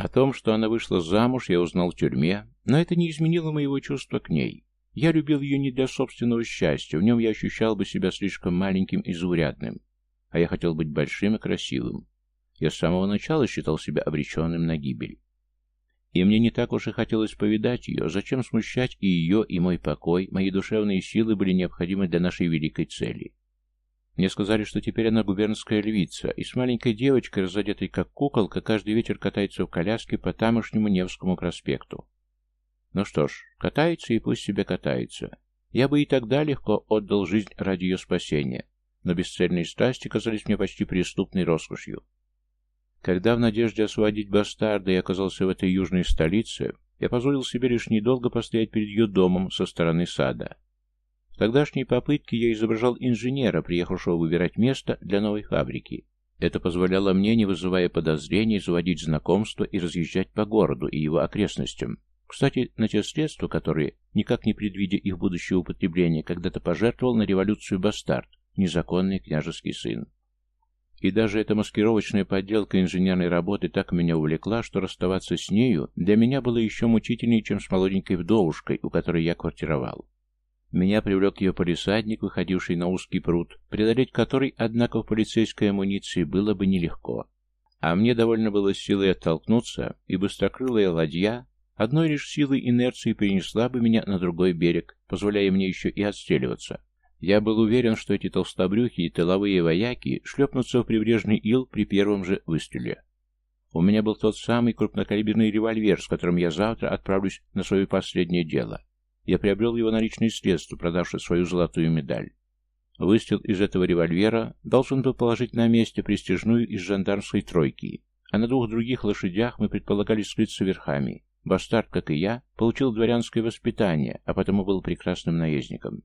О том, что она вышла замуж, я узнал в тюрьме, но это не изменило моего чувства к ней. Я любил ее не для собственного счастья, в нем я ощущал бы себя слишком маленьким и заурядным, а я хотел быть большим и красивым. Я с самого начала считал себя обреченным на гибель. И мне не так уж и хотелось повидать ее, зачем смущать и ее, и мой покой, мои душевные силы были необходимы для нашей великой цели. Мне сказали, что теперь она губернская львица, и с маленькой девочкой, разодетой как куколка, каждый вечер катается в коляске по тамошнему Невскому проспекту. Ну что ж, катается и пусть себе катается. Я бы и тогда легко отдал жизнь ради ее спасения, но бесцельные страсти казались мне почти преступной роскошью. Когда в надежде освободить бастарда я оказался в этой южной столице, я позволил себе лишь недолго постоять перед ее домом со стороны сада. Тогдашней попытке я изображал инженера, приехавшего выбирать место для новой фабрики. Это позволяло мне, не вызывая подозрений, заводить знакомства и разъезжать по городу и его окрестностям. Кстати, на те средства, которые, никак не предвидя их будущего употребления, когда-то пожертвовал на революцию бастард, незаконный княжеский сын. И даже эта маскировочная подделка инженерной работы так меня увлекла, что расставаться с нею для меня было еще мучительнее, чем с молоденькой вдовушкой, у которой я квартировал. Меня привлек ее полисадник, выходивший на узкий пруд, преодолеть который, однако, в полицейской амуниции было бы нелегко. А мне довольно было силой оттолкнуться, и быстрокрылая ладья одной лишь силой инерции перенесла бы меня на другой берег, позволяя мне еще и отстреливаться. Я был уверен, что эти толстобрюхи и тыловые вояки шлепнутся в прибрежный ил при первом же выстреле. У меня был тот самый крупнокалиберный револьвер, с которым я завтра отправлюсь на свое последнее дело. Я приобрел его на личные средства, продавши свою золотую медаль. Выстрел из этого револьвера должен был положить на месте престижную из жандармской тройки, а на двух других лошадях мы предполагали скрыться верхами. Бастард, как и я, получил дворянское воспитание, а потому был прекрасным наездником.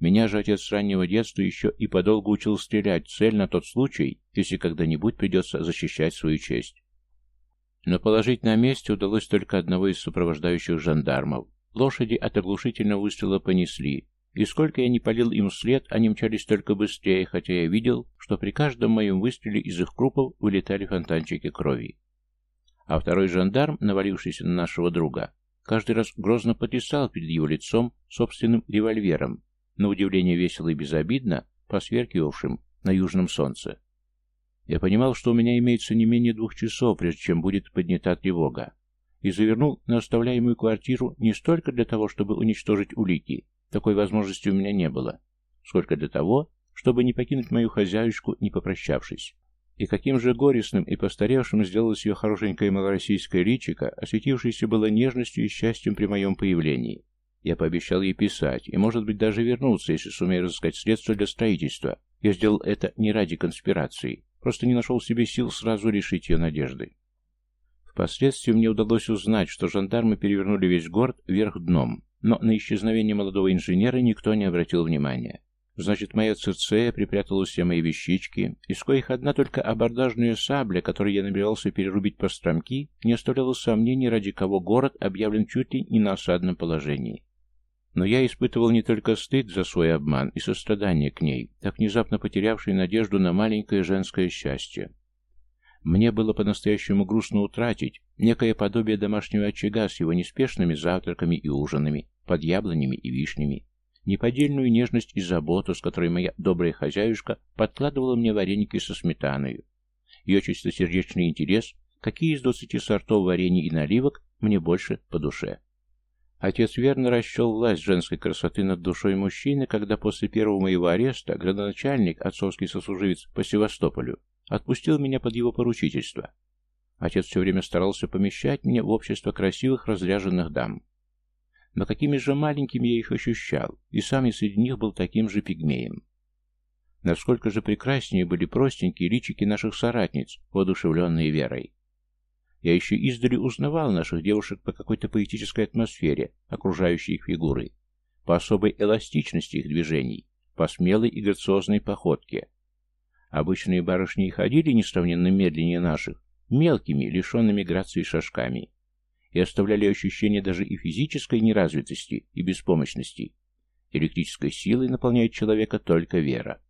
Меня же отец с раннего детства еще и подолгу учил стрелять цель на тот случай, если когда-нибудь придется защищать свою честь. Но положить на месте удалось только одного из сопровождающих жандармов. Лошади от оглушительного выстрела понесли, и сколько я не палил им вслед, они мчались только быстрее, хотя я видел, что при каждом моем выстреле из их крупов вылетали фонтанчики крови. А второй жандарм, навалившийся на нашего друга, каждый раз грозно потрясал перед его лицом собственным револьвером, на удивление весело и безобидно, посверкивавшим на южном солнце. Я понимал, что у меня имеется не менее двух часов, прежде чем будет поднята тревога, и завернул на оставляемую квартиру не столько для того, чтобы уничтожить улики, такой возможности у меня не было, сколько для того, чтобы не покинуть мою хозяюшку, не попрощавшись. И каким же горестным и постаревшим сделалось ее хорошенькое малороссийское личико, осветившееся было нежностью и счастьем при моем появлении. Я пообещал ей писать, и, может быть, даже вернуться, если сумею разыскать средства для строительства. Я сделал это не ради конспирации, просто не нашел в себе сил сразу решить ее надежды. Впоследствии мне удалось узнать, что жандармы перевернули весь город вверх дном, но на исчезновение молодого инженера никто не обратил внимания. Значит, моя Церцея припрятала все мои вещички, из коих одна только абордажная сабля, которой я намеревался перерубить по стромки, не оставляла сомнений, ради кого город объявлен чуть ли не на осадном положении. Но я испытывал не только стыд за свой обман и сострадание к ней, так внезапно потерявшей надежду на маленькое женское счастье. Мне было по-настоящему грустно утратить некое подобие домашнего очага с его неспешными завтраками и ужинами, под яблонями и вишнями, неподдельную нежность и заботу, с которой моя добрая хозяюшка подкладывала мне вареники со сметаной, ее чистосердечный интерес, какие из двадцати сортов варений и наливок мне больше по душе. Отец верно расчел власть женской красоты над душой мужчины, когда после первого моего ареста градоначальник, отцовский сослуживец по Севастополю, отпустил меня под его поручительство. Отец все время старался помещать меня в общество красивых разряженных дам. Но какими же маленькими я их ощущал, и сам я среди них был таким же пигмеем. Насколько же прекраснее были простенькие личики наших соратниц, воодушевленные верой. Я еще издали узнавал наших девушек по какой-то поэтической атмосфере, окружающей их фигуры, по особой эластичности их движений, по смелой и грациозной походке. Обычные барышни ходили несравненно медленнее наших, мелкими, лишенными грации шажками, и оставляли ощущение даже и физической неразвитости, и беспомощности. Электрической силой наполняет человека только вера.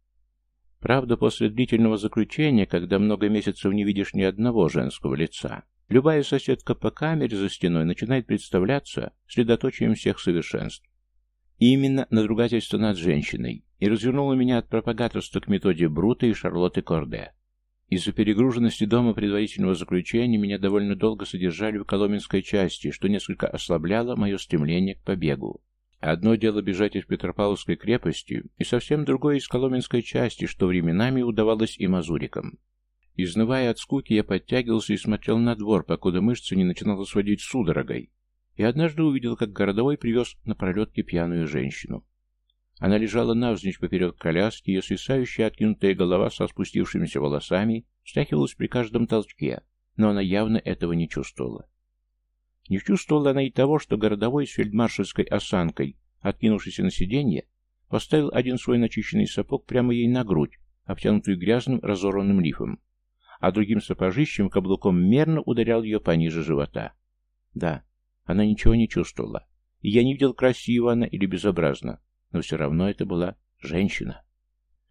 Правда, после длительного заключения, когда много месяцев не видишь ни одного женского лица, Любая соседка по камере за стеной начинает представляться средоточием всех совершенств. И именно надругательство над женщиной и развернуло меня от пропагаторства к методе Брута и Шарлотты Корде. Из-за перегруженности дома предварительного заключения меня довольно долго содержали в Коломенской части, что несколько ослабляло мое стремление к побегу. Одно дело бежать из Петропавловской крепости, и совсем другое из Коломенской части, что временами удавалось и мазурикам. Изнывая от скуки, я подтягивался и смотрел на двор, покуда мышцы не начинала сводить судорогой. И однажды увидел, как городовой привез на пролетке пьяную женщину. Она лежала навзничь поперек коляски, ее свисающая откинутая голова со спустившимися волосами встряхивалась при каждом толчке, но она явно этого не чувствовала. Не чувствовала она и того, что городовой с фельдмаршальской осанкой, откинувшийся на сиденье, поставил один свой начищенный сапог прямо ей на грудь, обтянутую грязным разорванным лифом, а другим сапожищем каблуком мерно ударял ее пониже живота. Да, она ничего не чувствовала, и я не видел, красиво она или безобразно, но все равно это была женщина.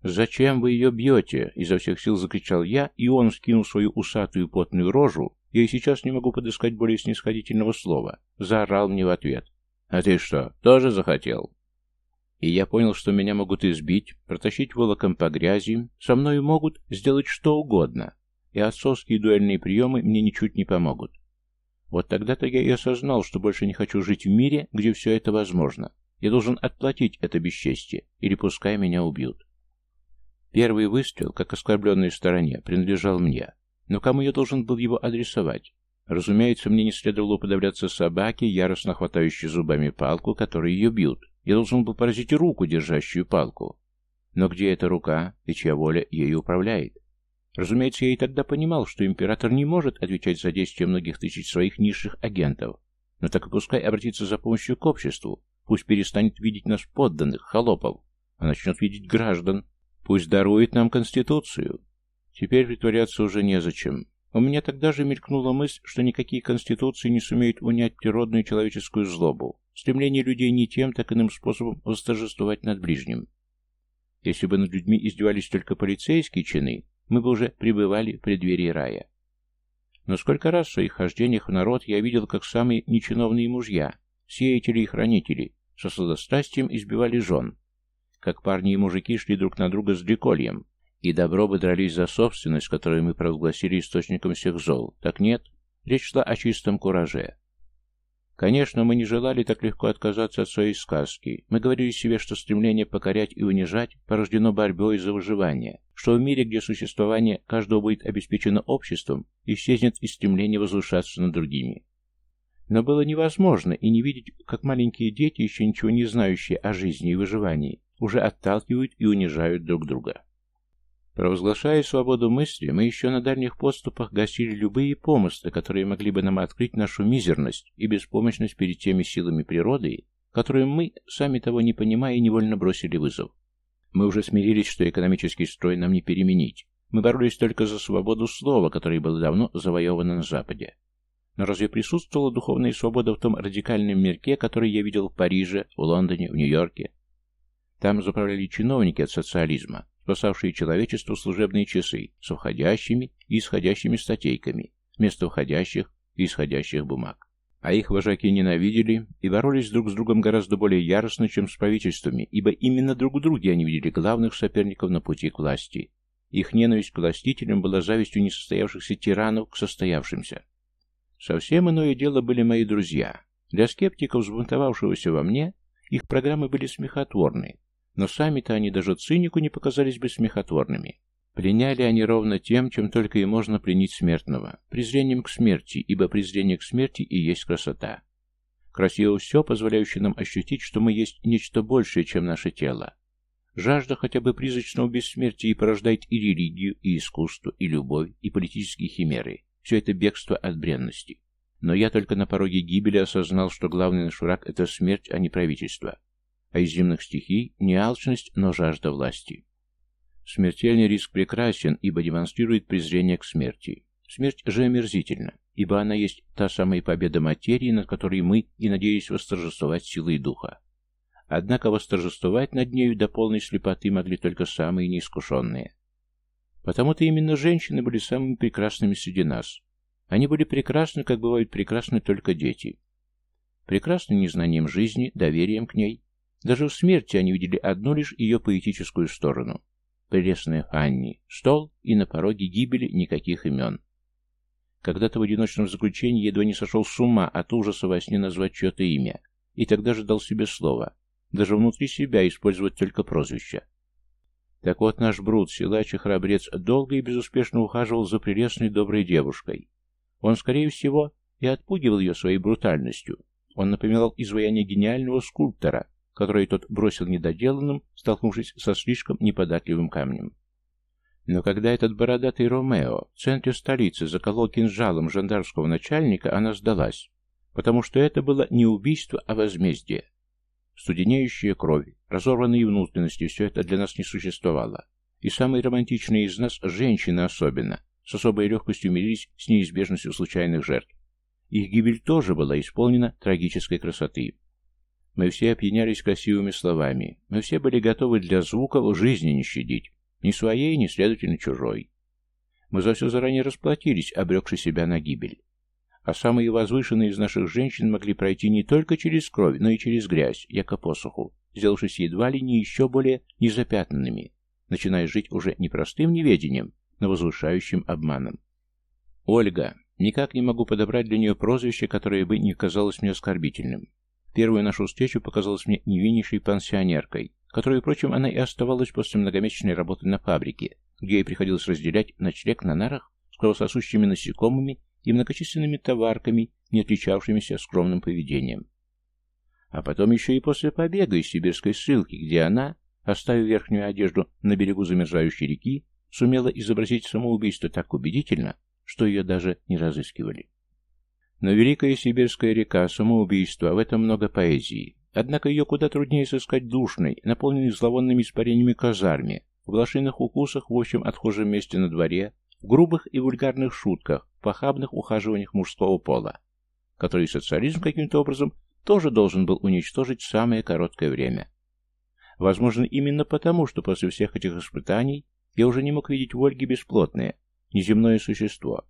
«Зачем вы ее бьете?» — изо всех сил закричал я, и он, скинул свою усатую потную рожу, я и сейчас не могу подыскать более снисходительного слова, заорал мне в ответ. «А ты что, тоже захотел?» И я понял, что меня могут избить, протащить волоком по грязи, со мною могут сделать что угодно, и отцовские дуэльные приемы мне ничуть не помогут. Вот тогда-то я и осознал, что больше не хочу жить в мире, где все это возможно. Я должен отплатить это бесчестие, или пускай меня убьют. Первый выстрел, как оскорбленной стороне, принадлежал мне. Но кому я должен был его адресовать? Разумеется, мне не следовало уподобляться собаке, яростно хватающей зубами палку, которой ее бьют. Я должен был поразить руку, держащую палку. Но где эта рука и чья воля ею управляет? Разумеется, я и тогда понимал, что император не может отвечать за действия многих тысяч своих низших агентов, но так и пускай обратится за помощью к обществу, пусть перестанет видеть нас подданных, холопов, а начнет видеть граждан, пусть дарует нам Конституцию. Теперь притворяться уже незачем. У меня тогда же мелькнула мысль, что никакие конституции не сумеют унять природную человеческую злобу, стремление людей не тем, так иным способом восторжествовать над ближним. Если бы над людьми издевались только полицейские чины, мы бы уже пребывали в преддверии рая. Но сколько раз в своих хождениях в народ я видел, как самые нечиновные мужья, сеятели и хранители, со сладострастием избивали жен, как парни и мужики шли друг на друга с дрекольем, и добро бы дрались за собственность, которую мы провозгласили источником всех зол. Так нет, речь шла о чистом кураже. Конечно, мы не желали так легко отказаться от своей сказки. Мы говорили себе, что стремление покорять и унижать порождено борьбой за выживание, что в мире, где существование каждого будет обеспечено обществом, исчезнет и стремление возвышаться над другими. Но было невозможно и не видеть, как маленькие дети, еще ничего не знающие о жизни и выживании, уже отталкивают и унижают друг друга. Провозглашая свободу мысли, мы еще на дальних подступах гасили любые помыслы, которые могли бы нам открыть нашу мизерность и беспомощность перед теми силами природы, которым мы, сами того не понимая, невольно бросили вызов. Мы уже смирились, что экономический строй нам не переменить. Мы боролись только за свободу слова, которое было давно завоевано на Западе. Но разве присутствовала духовная свобода в том радикальном мирке, который я видел в Париже, в Лондоне, в Нью-Йорке? Там заправляли чиновники от социализма, спасавшие человечеству служебные часы с входящими и исходящими статейками, вместо входящих и исходящих бумаг. А их вожаки ненавидели и боролись друг с другом гораздо более яростно, чем с правительствами, ибо именно друг в друге они видели главных соперников на пути к власти. Их ненависть к властителям была завистью несостоявшихся тиранов к состоявшимся. Совсем иное дело были мои друзья. Для скептиков, взбунтовавшегося во мне, их программы были смехотворны, но сами-то они даже цинику не показались бы смехотворными. Пленяли они ровно тем, чем только и можно пленить смертного. Презрением к смерти, ибо презрение к смерти и есть красота. Красиво все, позволяющее нам ощутить, что мы есть нечто большее, чем наше тело. Жажда хотя бы призрачного бессмертия и порождает и религию, и искусство, и любовь, и политические химеры. Все это бегство от бренности. Но я только на пороге гибели осознал, что главный наш враг – это смерть, а не правительство а из земных стихий не алчность, но жажда власти. Смертельный риск прекрасен, ибо демонстрирует презрение к смерти. Смерть же омерзительна, ибо она есть та самая победа материи, над которой мы и надеялись восторжествовать силой духа. Однако восторжествовать над нею до полной слепоты могли только самые неискушенные. Потому-то именно женщины были самыми прекрасными среди нас. Они были прекрасны, как бывают прекрасны только дети. Прекрасны незнанием жизни, доверием к ней. Даже в смерти они видели одну лишь ее поэтическую сторону. Прелестная Анни, стол и на пороге гибели никаких имен. Когда-то в одиночном заключении едва не сошел с ума от ужаса во сне назвать чье-то имя, и тогда же дал себе слово, даже внутри себя использовать только прозвище. Так вот, наш Брут, силач и храбрец, долго и безуспешно ухаживал за прелестной доброй девушкой. Он, скорее всего, и отпугивал ее своей брутальностью. Он напоминал изваяние гениального скульптора, которое тот бросил недоделанным, столкнувшись со слишком неподатливым камнем. Но когда этот бородатый Ромео в центре столицы заколол кинжалом жандармского начальника, она сдалась, потому что это было не убийство, а возмездие. Студенеющая кровь, разорванные внутренности, все это для нас не существовало. И самые романтичные из нас, женщины особенно, с особой легкостью мирились с неизбежностью случайных жертв. Их гибель тоже была исполнена трагической красоты. Мы все опьянялись красивыми словами, мы все были готовы для звуков жизни не щадить. Ни своей, ни, следовательно, чужой. Мы за все заранее расплатились, обрекши себя на гибель. А самые возвышенные из наших женщин могли пройти не только через кровь, но и через грязь, яко посуху, сделавшись едва ли не еще более незапятнанными, начиная жить уже не простым неведением, но возвышающим обманом. Ольга. Никак не могу подобрать для нее прозвище, которое бы не казалось мне оскорбительным. Первую нашу встречу показалась мне невиннейшей пансионеркой, которой, впрочем, она и оставалась после многомесячной работы на фабрике, где ей приходилось разделять ночлег на нарах с кровососущими насекомыми и многочисленными товарками, не отличавшимися скромным поведением. А потом еще и после побега из сибирской ссылки, где она, оставив верхнюю одежду на берегу замерзающей реки, сумела изобразить самоубийство так убедительно, что ее даже не разыскивали. Но Великая Сибирская река, самоубийство, в этом много поэзии. Однако ее куда труднее сыскать душной, наполненной зловонными испарениями казарме, в блошиных укусах в общем отхожем месте на дворе, в грубых и вульгарных шутках, похабных ухаживаниях мужского пола, который социализм каким-то образом тоже должен был уничтожить в самое короткое время. Возможно, именно потому, что после всех этих испытаний я уже не мог видеть в Ольге бесплотное, неземное существо,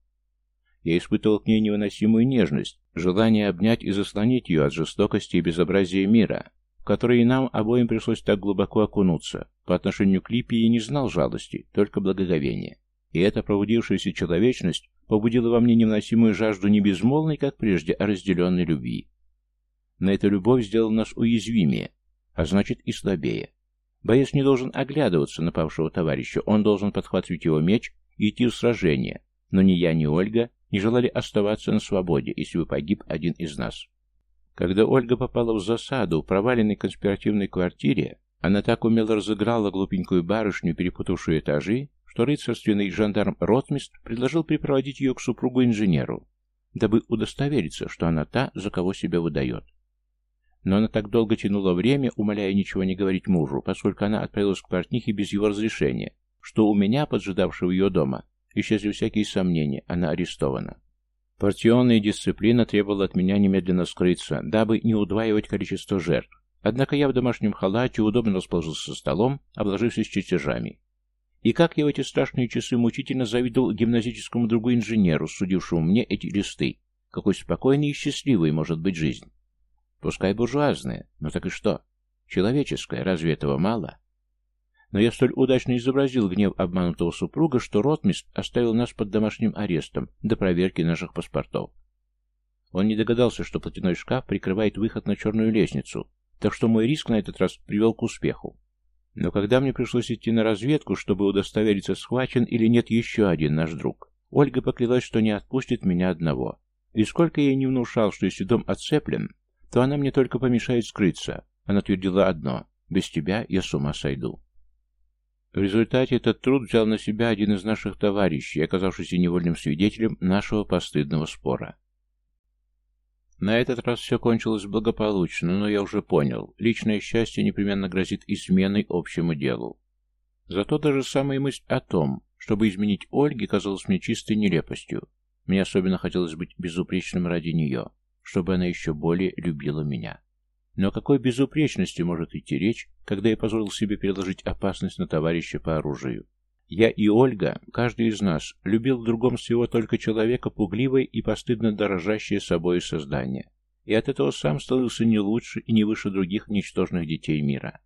я испытывал к ней невыносимую нежность, желание обнять и заслонить ее от жестокости и безобразия мира, в который нам обоим пришлось так глубоко окунуться. По отношению к Липе я не знал жалости, только благоговения. И эта пробудившаяся человечность побудила во мне невыносимую жажду не безмолвной, как прежде, а разделенной любви. Но эта любовь сделала нас уязвимее, а значит и слабее. Боец не должен оглядываться на павшего товарища, он должен подхватывать его меч и идти в сражение, но ни я, ни Ольга не желали оставаться на свободе, если бы погиб один из нас. Когда Ольга попала в засаду в проваленной конспиративной квартире, она так умело разыграла глупенькую барышню, перепутавшую этажи, что рыцарственный жандарм Ротмист предложил припроводить ее к супругу-инженеру, дабы удостовериться, что она та, за кого себя выдает. Но она так долго тянула время, умоляя ничего не говорить мужу, поскольку она отправилась к портнихе без его разрешения, что у меня, поджидавшего ее дома, Исчезли всякие сомнения, она арестована. Партионная дисциплина требовала от меня немедленно скрыться, дабы не удваивать количество жертв. Однако я в домашнем халате удобно расположился за столом, обложившись чертежами. И как я в эти страшные часы мучительно завидовал гимназическому другу инженеру, судившему мне эти листы. Какой спокойной и счастливой может быть жизнь. Пускай буржуазная, но так и что? Человеческая, разве этого мало? Но я столь удачно изобразил гнев обманутого супруга, что ротмист оставил нас под домашним арестом до проверки наших паспортов. Он не догадался, что платяной шкаф прикрывает выход на черную лестницу, так что мой риск на этот раз привел к успеху. Но когда мне пришлось идти на разведку, чтобы удостовериться, схвачен или нет еще один наш друг, Ольга поклялась, что не отпустит меня одного. И сколько я не внушал, что если дом отцеплен, то она мне только помешает скрыться. Она твердила одно — без тебя я с ума сойду. В результате этот труд взял на себя один из наших товарищей, оказавшийся невольным свидетелем нашего постыдного спора. На этот раз все кончилось благополучно, но я уже понял, личное счастье непременно грозит изменой общему делу. Зато даже самая мысль о том, чтобы изменить Ольге, казалась мне чистой нелепостью. Мне особенно хотелось быть безупречным ради нее, чтобы она еще более любила меня. Но о какой безупречности может идти речь, когда я позволил себе переложить опасность на товарища по оружию? Я и Ольга, каждый из нас, любил в другом своего только человека пугливое и постыдно дорожащее собой создание. И от этого сам становился не лучше и не выше других ничтожных детей мира.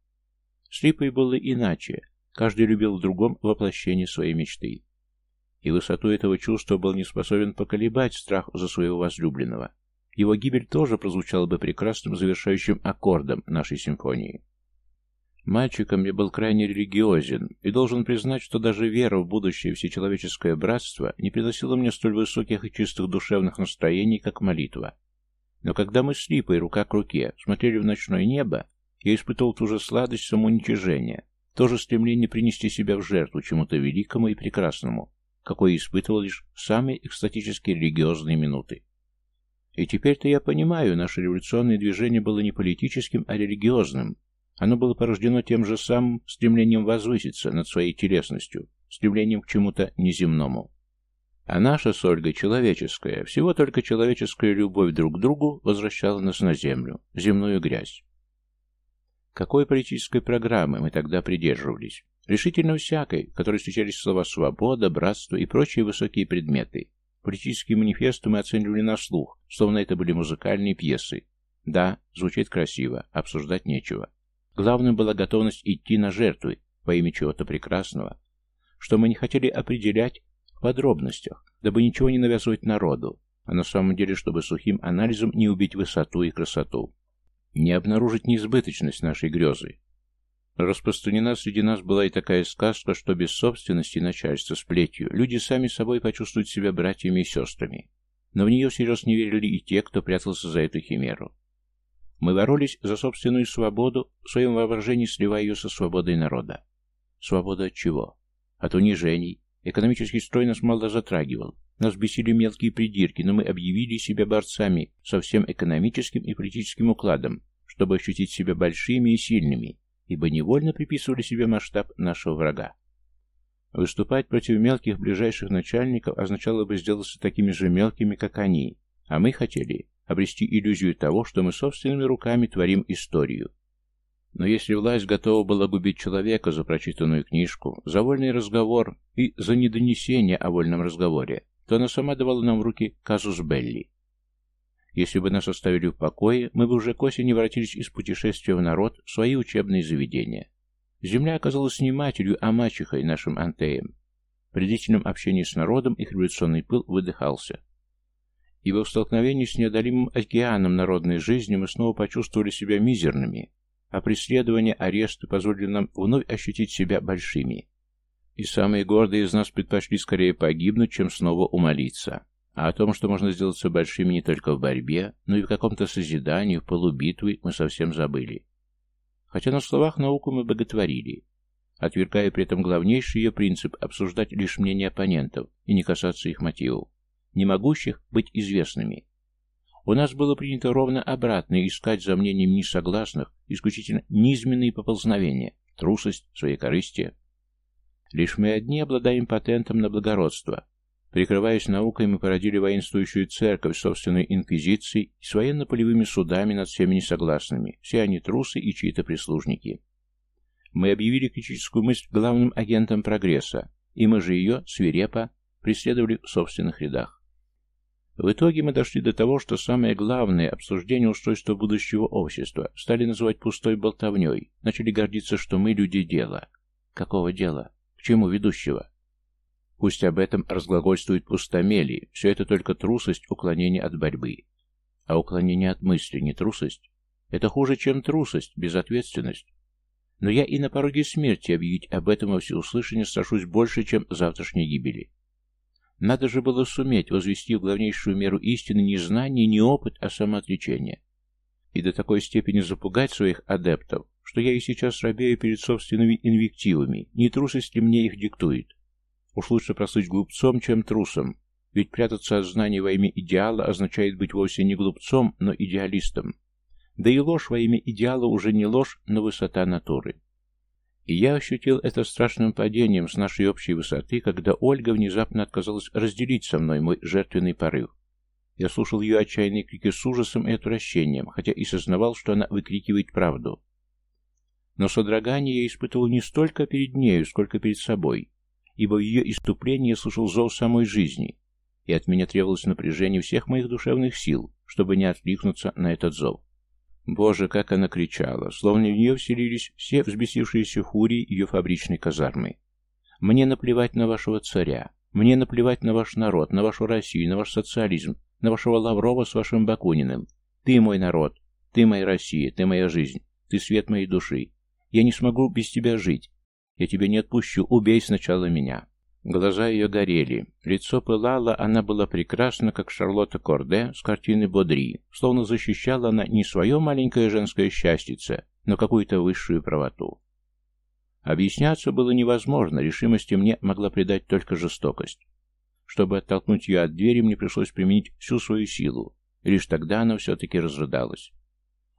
С Липой было иначе. Каждый любил в другом воплощение своей мечты. И высоту этого чувства был не способен поколебать страх за своего возлюбленного. Его гибель тоже прозвучала бы прекрасным завершающим аккордом нашей симфонии. Мальчиком я был крайне религиозен и должен признать, что даже вера в будущее всечеловеческое братство не приносила мне столь высоких и чистых душевных настроений, как молитва. Но когда мы с Липой рука к руке смотрели в ночное небо, я испытывал ту же сладость самоуничижения, то же стремление принести себя в жертву чему-то великому и прекрасному, какое испытывал лишь в самые экстатические религиозные минуты. И теперь-то я понимаю, наше революционное движение было не политическим, а религиозным. Оно было порождено тем же самым стремлением возвыситься над своей телесностью, стремлением к чему-то неземному. А наша с Ольгой человеческая, всего только человеческая любовь друг к другу возвращала нас на землю, земную грязь. Какой политической программы мы тогда придерживались? Решительно всякой, в которой встречались слова «свобода», «братство» и прочие высокие предметы, Политические манифесты мы оценивали на слух, словно это были музыкальные пьесы. Да, звучит красиво, обсуждать нечего. Главным была готовность идти на жертвы во имя чего-то прекрасного, что мы не хотели определять в подробностях, дабы ничего не навязывать народу, а на самом деле, чтобы сухим анализом не убить высоту и красоту, не обнаружить неизбыточность нашей грезы, Распространена среди нас была и такая сказка, что без собственности начальства с плетью люди сами собой почувствуют себя братьями и сестрами. Но в нее всерьез не верили и те, кто прятался за эту химеру. Мы боролись за собственную свободу, в своем воображении сливая ее со свободой народа. Свобода от чего? От унижений. Экономический строй нас мало затрагивал. Нас бесили мелкие придирки, но мы объявили себя борцами со всем экономическим и политическим укладом, чтобы ощутить себя большими и сильными, ибо невольно приписывали себе масштаб нашего врага. Выступать против мелких ближайших начальников означало бы сделаться такими же мелкими, как они, а мы хотели обрести иллюзию того, что мы собственными руками творим историю. Но если власть готова была губить человека за прочитанную книжку, за вольный разговор и за недонесение о вольном разговоре, то она сама давала нам в руки казус Белли. Если бы нас оставили в покое, мы бы уже к осени воротились из путешествия в народ в свои учебные заведения. Земля оказалась не матерью, а мачехой нашим антеям. При длительном общении с народом их революционный пыл выдыхался. Ибо в столкновении с неодолимым океаном народной жизни мы снова почувствовали себя мизерными, а преследование, аресты позволили нам вновь ощутить себя большими. И самые гордые из нас предпочли скорее погибнуть, чем снова умолиться. А о том, что можно сделаться большими не только в борьбе, но и в каком-то созидании, в полубитвы, мы совсем забыли. Хотя на словах науку мы боготворили, отвергая при этом главнейший ее принцип обсуждать лишь мнение оппонентов и не касаться их мотивов, не могущих быть известными. У нас было принято ровно обратно искать за мнением несогласных исключительно низменные поползновения, трусость, своекорыстие. Лишь мы одни обладаем патентом на благородство, Прикрываясь наукой, мы породили воинствующую церковь собственной инквизицией и с военно-полевыми судами над всеми несогласными. Все они трусы и чьи-то прислужники. Мы объявили критическую мысль главным агентом прогресса, и мы же ее, свирепо, преследовали в собственных рядах. В итоге мы дошли до того, что самое главное обсуждение устройства будущего общества стали называть пустой болтовней, начали гордиться, что мы люди дела. Какого дела? К чему ведущего? Пусть об этом разглагольствует пустомели, все это только трусость, уклонение от борьбы. А уклонение от мысли не трусость? Это хуже, чем трусость, безответственность. Но я и на пороге смерти объявить об этом во всеуслышание страшусь больше, чем завтрашней гибели. Надо же было суметь возвести в главнейшую меру истины не знание, не опыт, а самоотречение. И до такой степени запугать своих адептов, что я и сейчас робею перед собственными инвективами, не трусость ли мне их диктует. Уж лучше прослыть глупцом, чем трусом, ведь прятаться от знаний во имя идеала означает быть вовсе не глупцом, но идеалистом. Да и ложь во имя идеала уже не ложь, но высота натуры. И я ощутил это страшным падением с нашей общей высоты, когда Ольга внезапно отказалась разделить со мной мой жертвенный порыв. Я слушал ее отчаянные крики с ужасом и отвращением, хотя и сознавал, что она выкрикивает правду. Но содрогание я испытывал не столько перед нею, сколько перед собой, ибо ее иступлении я слышал зов самой жизни, и от меня требовалось напряжение всех моих душевных сил, чтобы не откликнуться на этот зов. Боже, как она кричала, словно в нее вселились все взбесившиеся фурии ее фабричной казармы. «Мне наплевать на вашего царя, мне наплевать на ваш народ, на вашу Россию, на ваш социализм, на вашего Лаврова с вашим Бакуниным. Ты мой народ, ты моя Россия, ты моя жизнь, ты свет моей души. Я не смогу без тебя жить. Я тебя не отпущу, убей сначала меня». Глаза ее горели, лицо пылало, она была прекрасна, как Шарлотта Корде с картины Бодри, словно защищала она не свое маленькое женское счастьице, но какую-то высшую правоту. Объясняться было невозможно, решимости мне могла придать только жестокость. Чтобы оттолкнуть ее от двери, мне пришлось применить всю свою силу, лишь тогда она все-таки разрыдалась.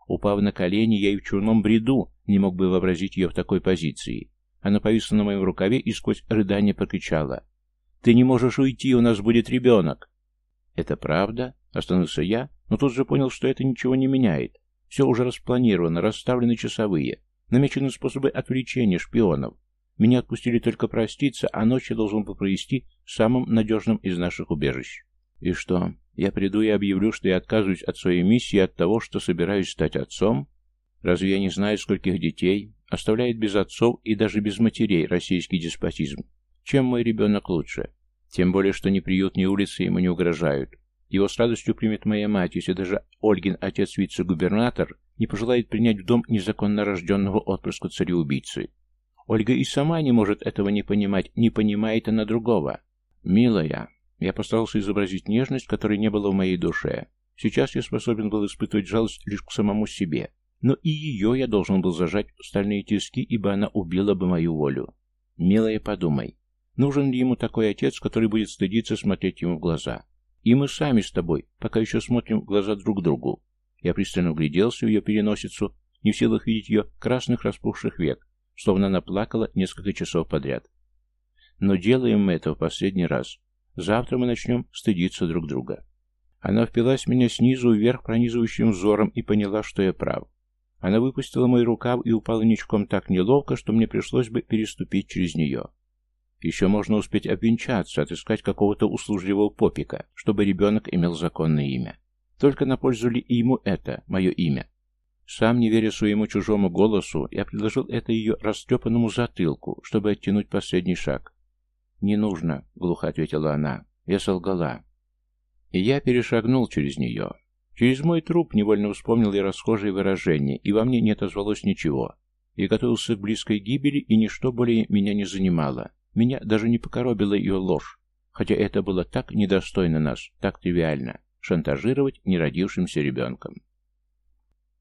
Упав на колени, я и в чурном бреду не мог бы вообразить ее в такой позиции, она повисла на моем рукаве и сквозь рыдание прокричала. «Ты не можешь уйти, у нас будет ребенок!» «Это правда?» — остановился я, но тут же понял, что это ничего не меняет. Все уже распланировано, расставлены часовые, намечены способы отвлечения шпионов. Меня отпустили только проститься, а ночь я должен был провести в самом надежном из наших убежищ. И что, я приду и объявлю, что я отказываюсь от своей миссии от того, что собираюсь стать отцом? Разве я не знаю, скольких детей, Оставляет без отцов и даже без матерей российский деспотизм. Чем мой ребенок лучше? Тем более, что ни приют, ни улицы ему не угрожают. Его с радостью примет моя мать, если даже Ольгин отец вице-губернатор не пожелает принять в дом незаконно рожденного отпрыска цареубийцы. Ольга и сама не может этого не понимать, не понимает она другого. «Милая», я постарался изобразить нежность, которой не было в моей душе. Сейчас я способен был испытывать жалость лишь к самому себе. Но и ее я должен был зажать в стальные тиски, ибо она убила бы мою волю. Милая, подумай, нужен ли ему такой отец, который будет стыдиться смотреть ему в глаза? И мы сами с тобой, пока еще смотрим в глаза друг другу. Я пристально угляделся в ее переносицу, не в силах видеть ее красных распухших век, словно она плакала несколько часов подряд. Но делаем мы это в последний раз. Завтра мы начнем стыдиться друг друга. Она впилась в меня снизу вверх пронизывающим взором и поняла, что я прав. Она выпустила мой рукав и упала ничком так неловко, что мне пришлось бы переступить через нее. Еще можно успеть обвенчаться, отыскать какого-то услужливого попика, чтобы ребенок имел законное имя. Только на пользу ли ему это, мое имя? Сам, не веря своему чужому голосу, я предложил это ее растрепанному затылку, чтобы оттянуть последний шаг. «Не нужно», — глухо ответила она. Я солгала. И я перешагнул через нее. Через мой труп невольно вспомнил я расхожие выражения, и во мне не отозвалось ничего. Я готовился к близкой гибели, и ничто более меня не занимало. Меня даже не покоробила ее ложь, хотя это было так недостойно нас, так тривиально, шантажировать неродившимся ребенком.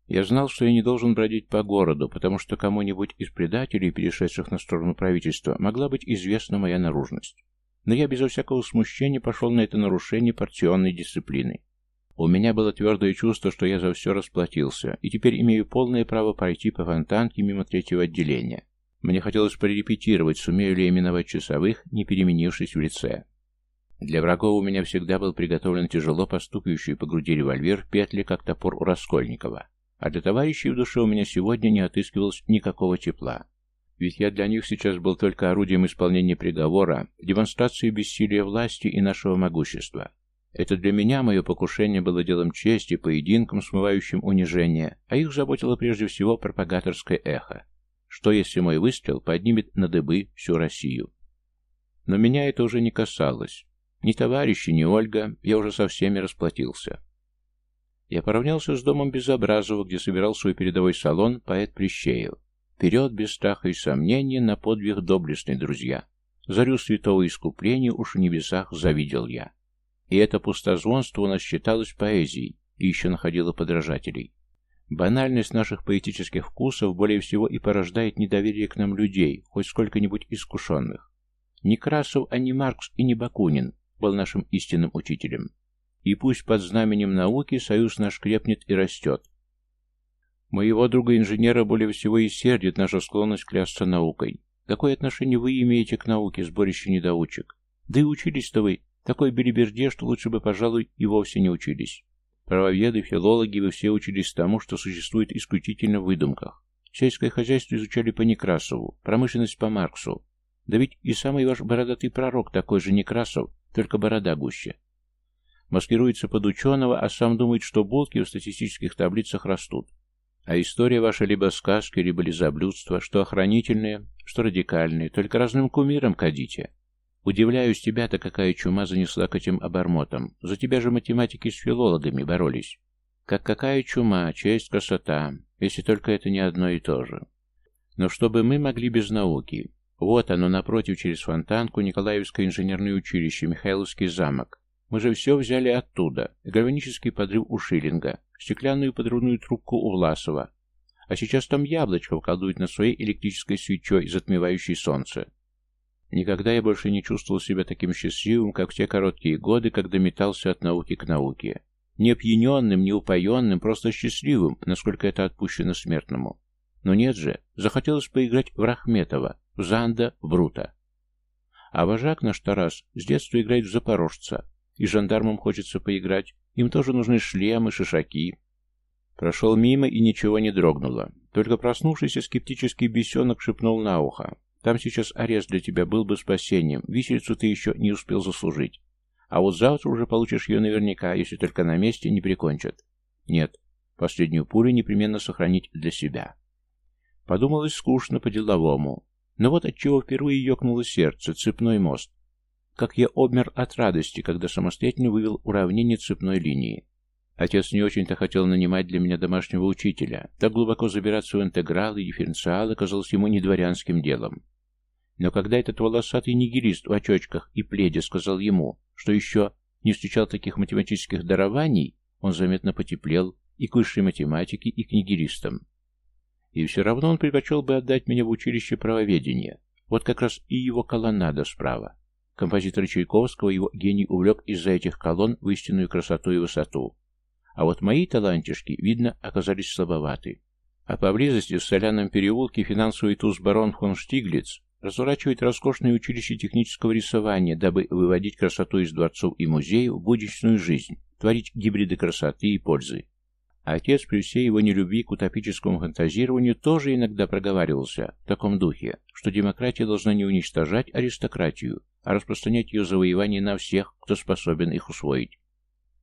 Я знал, что я не должен бродить по городу, потому что кому-нибудь из предателей, перешедших на сторону правительства, могла быть известна моя наружность. Но я безо всякого смущения пошел на это нарушение партионной дисциплины. У меня было твердое чувство, что я за все расплатился, и теперь имею полное право пройти по фонтанке мимо третьего отделения. Мне хотелось прорепетировать, сумею ли я именовать часовых, не переменившись в лице. Для врагов у меня всегда был приготовлен тяжело постукающий по груди револьвер в петле, как топор у Раскольникова. А для товарищей в душе у меня сегодня не отыскивалось никакого тепла. Ведь я для них сейчас был только орудием исполнения приговора, демонстрацией бессилия власти и нашего могущества. Это для меня мое покушение было делом чести, поединком, смывающим унижение, а их заботило прежде всего пропагаторское эхо. Что, если мой выстрел поднимет на дыбы всю Россию? Но меня это уже не касалось. Ни товарищи, ни Ольга, я уже со всеми расплатился. Я поравнялся с домом Безобразова, где собирал свой передовой салон поэт Плещеев. Вперед, без страха и сомнения, на подвиг доблестные друзья. Зарю святого искупления уж в небесах завидел я. И это пустозвонство у нас считалось поэзией и еще находило подражателей. Банальность наших поэтических вкусов более всего и порождает недоверие к нам людей, хоть сколько-нибудь искушенных. Не Красов, а не Маркс и не Бакунин был нашим истинным учителем. И пусть под знаменем науки союз наш крепнет и растет. Моего друга-инженера более всего и сердит наша склонность клясться наукой. Какое отношение вы имеете к науке, сборище недоучек? Да и учились-то вы такой белиберде, что лучше бы, пожалуй, и вовсе не учились. Правоведы, филологи, вы все учились тому, что существует исключительно в выдумках. Сельское хозяйство изучали по Некрасову, промышленность по Марксу. Да ведь и самый ваш бородатый пророк такой же Некрасов, только борода гуще. Маскируется под ученого, а сам думает, что булки в статистических таблицах растут. А история ваша либо сказки, либо лизоблюдство, что охранительные, что радикальные, только разным кумирам кадите. Удивляюсь, тебя-то какая чума занесла к этим обормотам. За тебя же математики с филологами боролись. Как какая чума, честь, красота, если только это не одно и то же. Но чтобы мы могли без науки. Вот оно, напротив, через фонтанку, Николаевское инженерное училище, Михайловский замок. Мы же все взяли оттуда. Гальванический подрыв у Шиллинга, стеклянную подрывную трубку у Власова. А сейчас там яблочко колдует над своей электрической свечой, затмевающей солнце. Никогда я больше не чувствовал себя таким счастливым, как в те короткие годы, когда метался от науки к науке. Не опьяненным, не упоенным, просто счастливым, насколько это отпущено смертному. Но нет же, захотелось поиграть в Рахметова, в Занда, в Брута. А вожак наш Тарас с детства играет в Запорожца, и жандармам хочется поиграть, им тоже нужны шлемы, шишаки. Прошел мимо и ничего не дрогнуло. Только проснувшийся скептический бесенок шепнул на ухо. Там сейчас арест для тебя был бы спасением, виселицу ты еще не успел заслужить. А вот завтра уже получишь ее наверняка, если только на месте не прикончат. Нет, последнюю пулю непременно сохранить для себя. Подумалось скучно по-деловому. Но вот отчего впервые ёкнуло сердце, цепной мост. Как я обмер от радости, когда самостоятельно вывел уравнение цепной линии. Отец не очень-то хотел нанимать для меня домашнего учителя. Так глубоко забираться в интегралы и дифференциалы казалось ему не дворянским делом. Но когда этот волосатый нигилист в очочках и пледе сказал ему, что еще не встречал таких математических дарований, он заметно потеплел и к высшей математике, и к нигилистам. И все равно он предпочел бы отдать меня в училище правоведения. Вот как раз и его колоннада справа. Композитор Чайковского его гений увлек из-за этих колонн в истинную красоту и высоту. А вот мои талантишки, видно, оказались слабоваты. А поблизости в Соляном переулке финансовый туз барон фон Штиглиц разворачивает роскошное училище технического рисования, дабы выводить красоту из дворцов и музеев в будничную жизнь, творить гибриды красоты и пользы. Отец при всей его нелюбви к утопическому фантазированию тоже иногда проговаривался в таком духе, что демократия должна не уничтожать аристократию, а распространять ее завоевание на всех, кто способен их усвоить.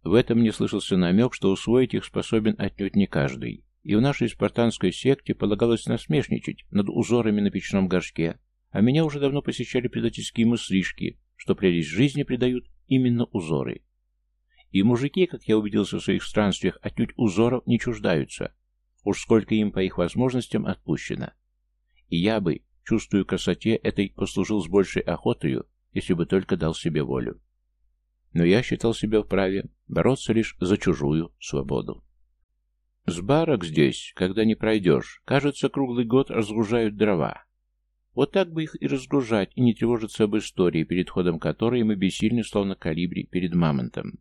В этом не слышался намек, что усвоить их способен отнюдь не каждый. И в нашей спартанской секте полагалось насмешничать над узорами на печном горшке, а меня уже давно посещали предательские мыслишки, что прелесть жизни придают именно узоры. И мужики, как я убедился в своих странствиях, отнюдь узоров не чуждаются. Уж сколько им по их возможностям отпущено. И я бы, чувствую красоте этой, послужил с большей охотою, если бы только дал себе волю. Но я считал себя вправе бороться лишь за чужую свободу. С барок здесь, когда не пройдешь, кажется, круглый год разгружают дрова. Вот так бы их и разгружать, и не тревожиться об истории, перед ходом которой мы бессильны, словно калибри, перед мамонтом.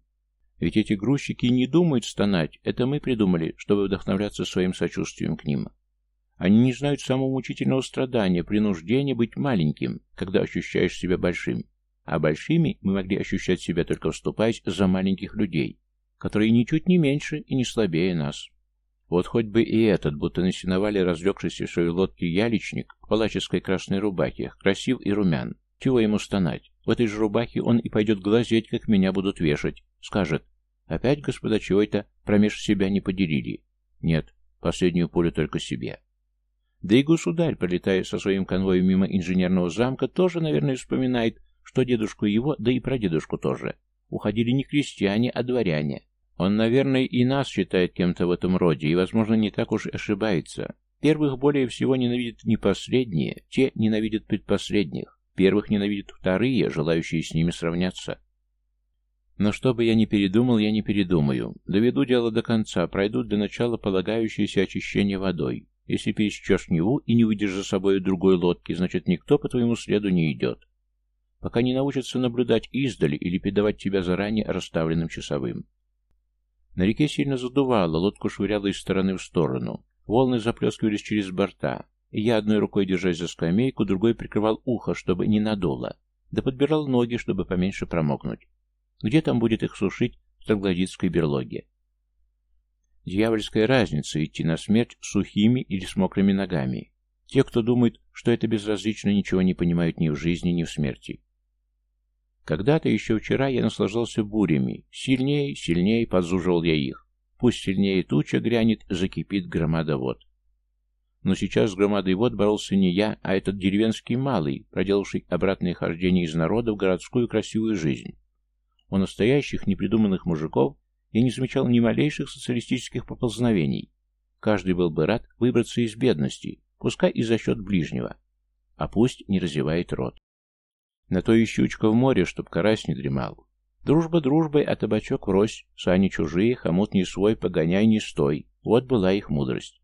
Ведь эти грузчики не думают стонать, это мы придумали, чтобы вдохновляться своим сочувствием к ним. Они не знают самого мучительного страдания, принуждения быть маленьким, когда ощущаешь себя большим. А большими мы могли ощущать себя только вступаясь за маленьких людей, которые ничуть не меньше и не слабее нас. Вот хоть бы и этот, будто на сеновале разлегшийся в своей лодке яличник в палаческой красной рубахе, красив и румян. Чего ему стонать? В этой же рубахе он и пойдет глазеть, как меня будут вешать. Скажет, опять, господа, чего это промеж себя не поделили? Нет, последнюю пулю только себе. Да и государь, пролетая со своим конвоем мимо инженерного замка, тоже, наверное, вспоминает, что дедушку его, да и прадедушку тоже, уходили не крестьяне, а дворяне, он, наверное, и нас считает кем-то в этом роде, и, возможно, не так уж ошибается. Первых более всего ненавидят не последние, те ненавидят предпоследних. Первых ненавидят вторые, желающие с ними сравняться. Но что бы я ни передумал, я не передумаю. Доведу дело до конца, пройду для начала полагающееся очищение водой. Если пересечешь Неву и не выйдешь за собой другой лодки, значит, никто по твоему следу не идет. Пока не научатся наблюдать издали или передавать тебя заранее расставленным часовым. На реке сильно задувало, лодку швыряло из стороны в сторону. Волны заплескивались через борта, я одной рукой, держась за скамейку, другой прикрывал ухо, чтобы не надуло, да подбирал ноги, чтобы поменьше промокнуть. Где там будет их сушить в троглодитской берлоге? Дьявольская разница идти на смерть сухими или с мокрыми ногами. Те, кто думает, что это безразлично, ничего не понимают ни в жизни, ни в смерти. Когда-то еще вчера я наслаждался бурями. Сильнее, сильнее подзуживал я их. Пусть сильнее туча грянет, закипит громада вод. Но сейчас с громадой вод боролся не я, а этот деревенский малый, проделавший обратное хождение из народа в городскую красивую жизнь. У настоящих непридуманных мужиков я не замечал ни малейших социалистических поползновений. Каждый был бы рад выбраться из бедности, пускай и за счет ближнего, а пусть не развивает рот. На то и щучка в море, чтоб карась не дремал. Дружба дружбой, а табачок врозь, сани чужие, хомут не свой, погоняй не стой. Вот была их мудрость.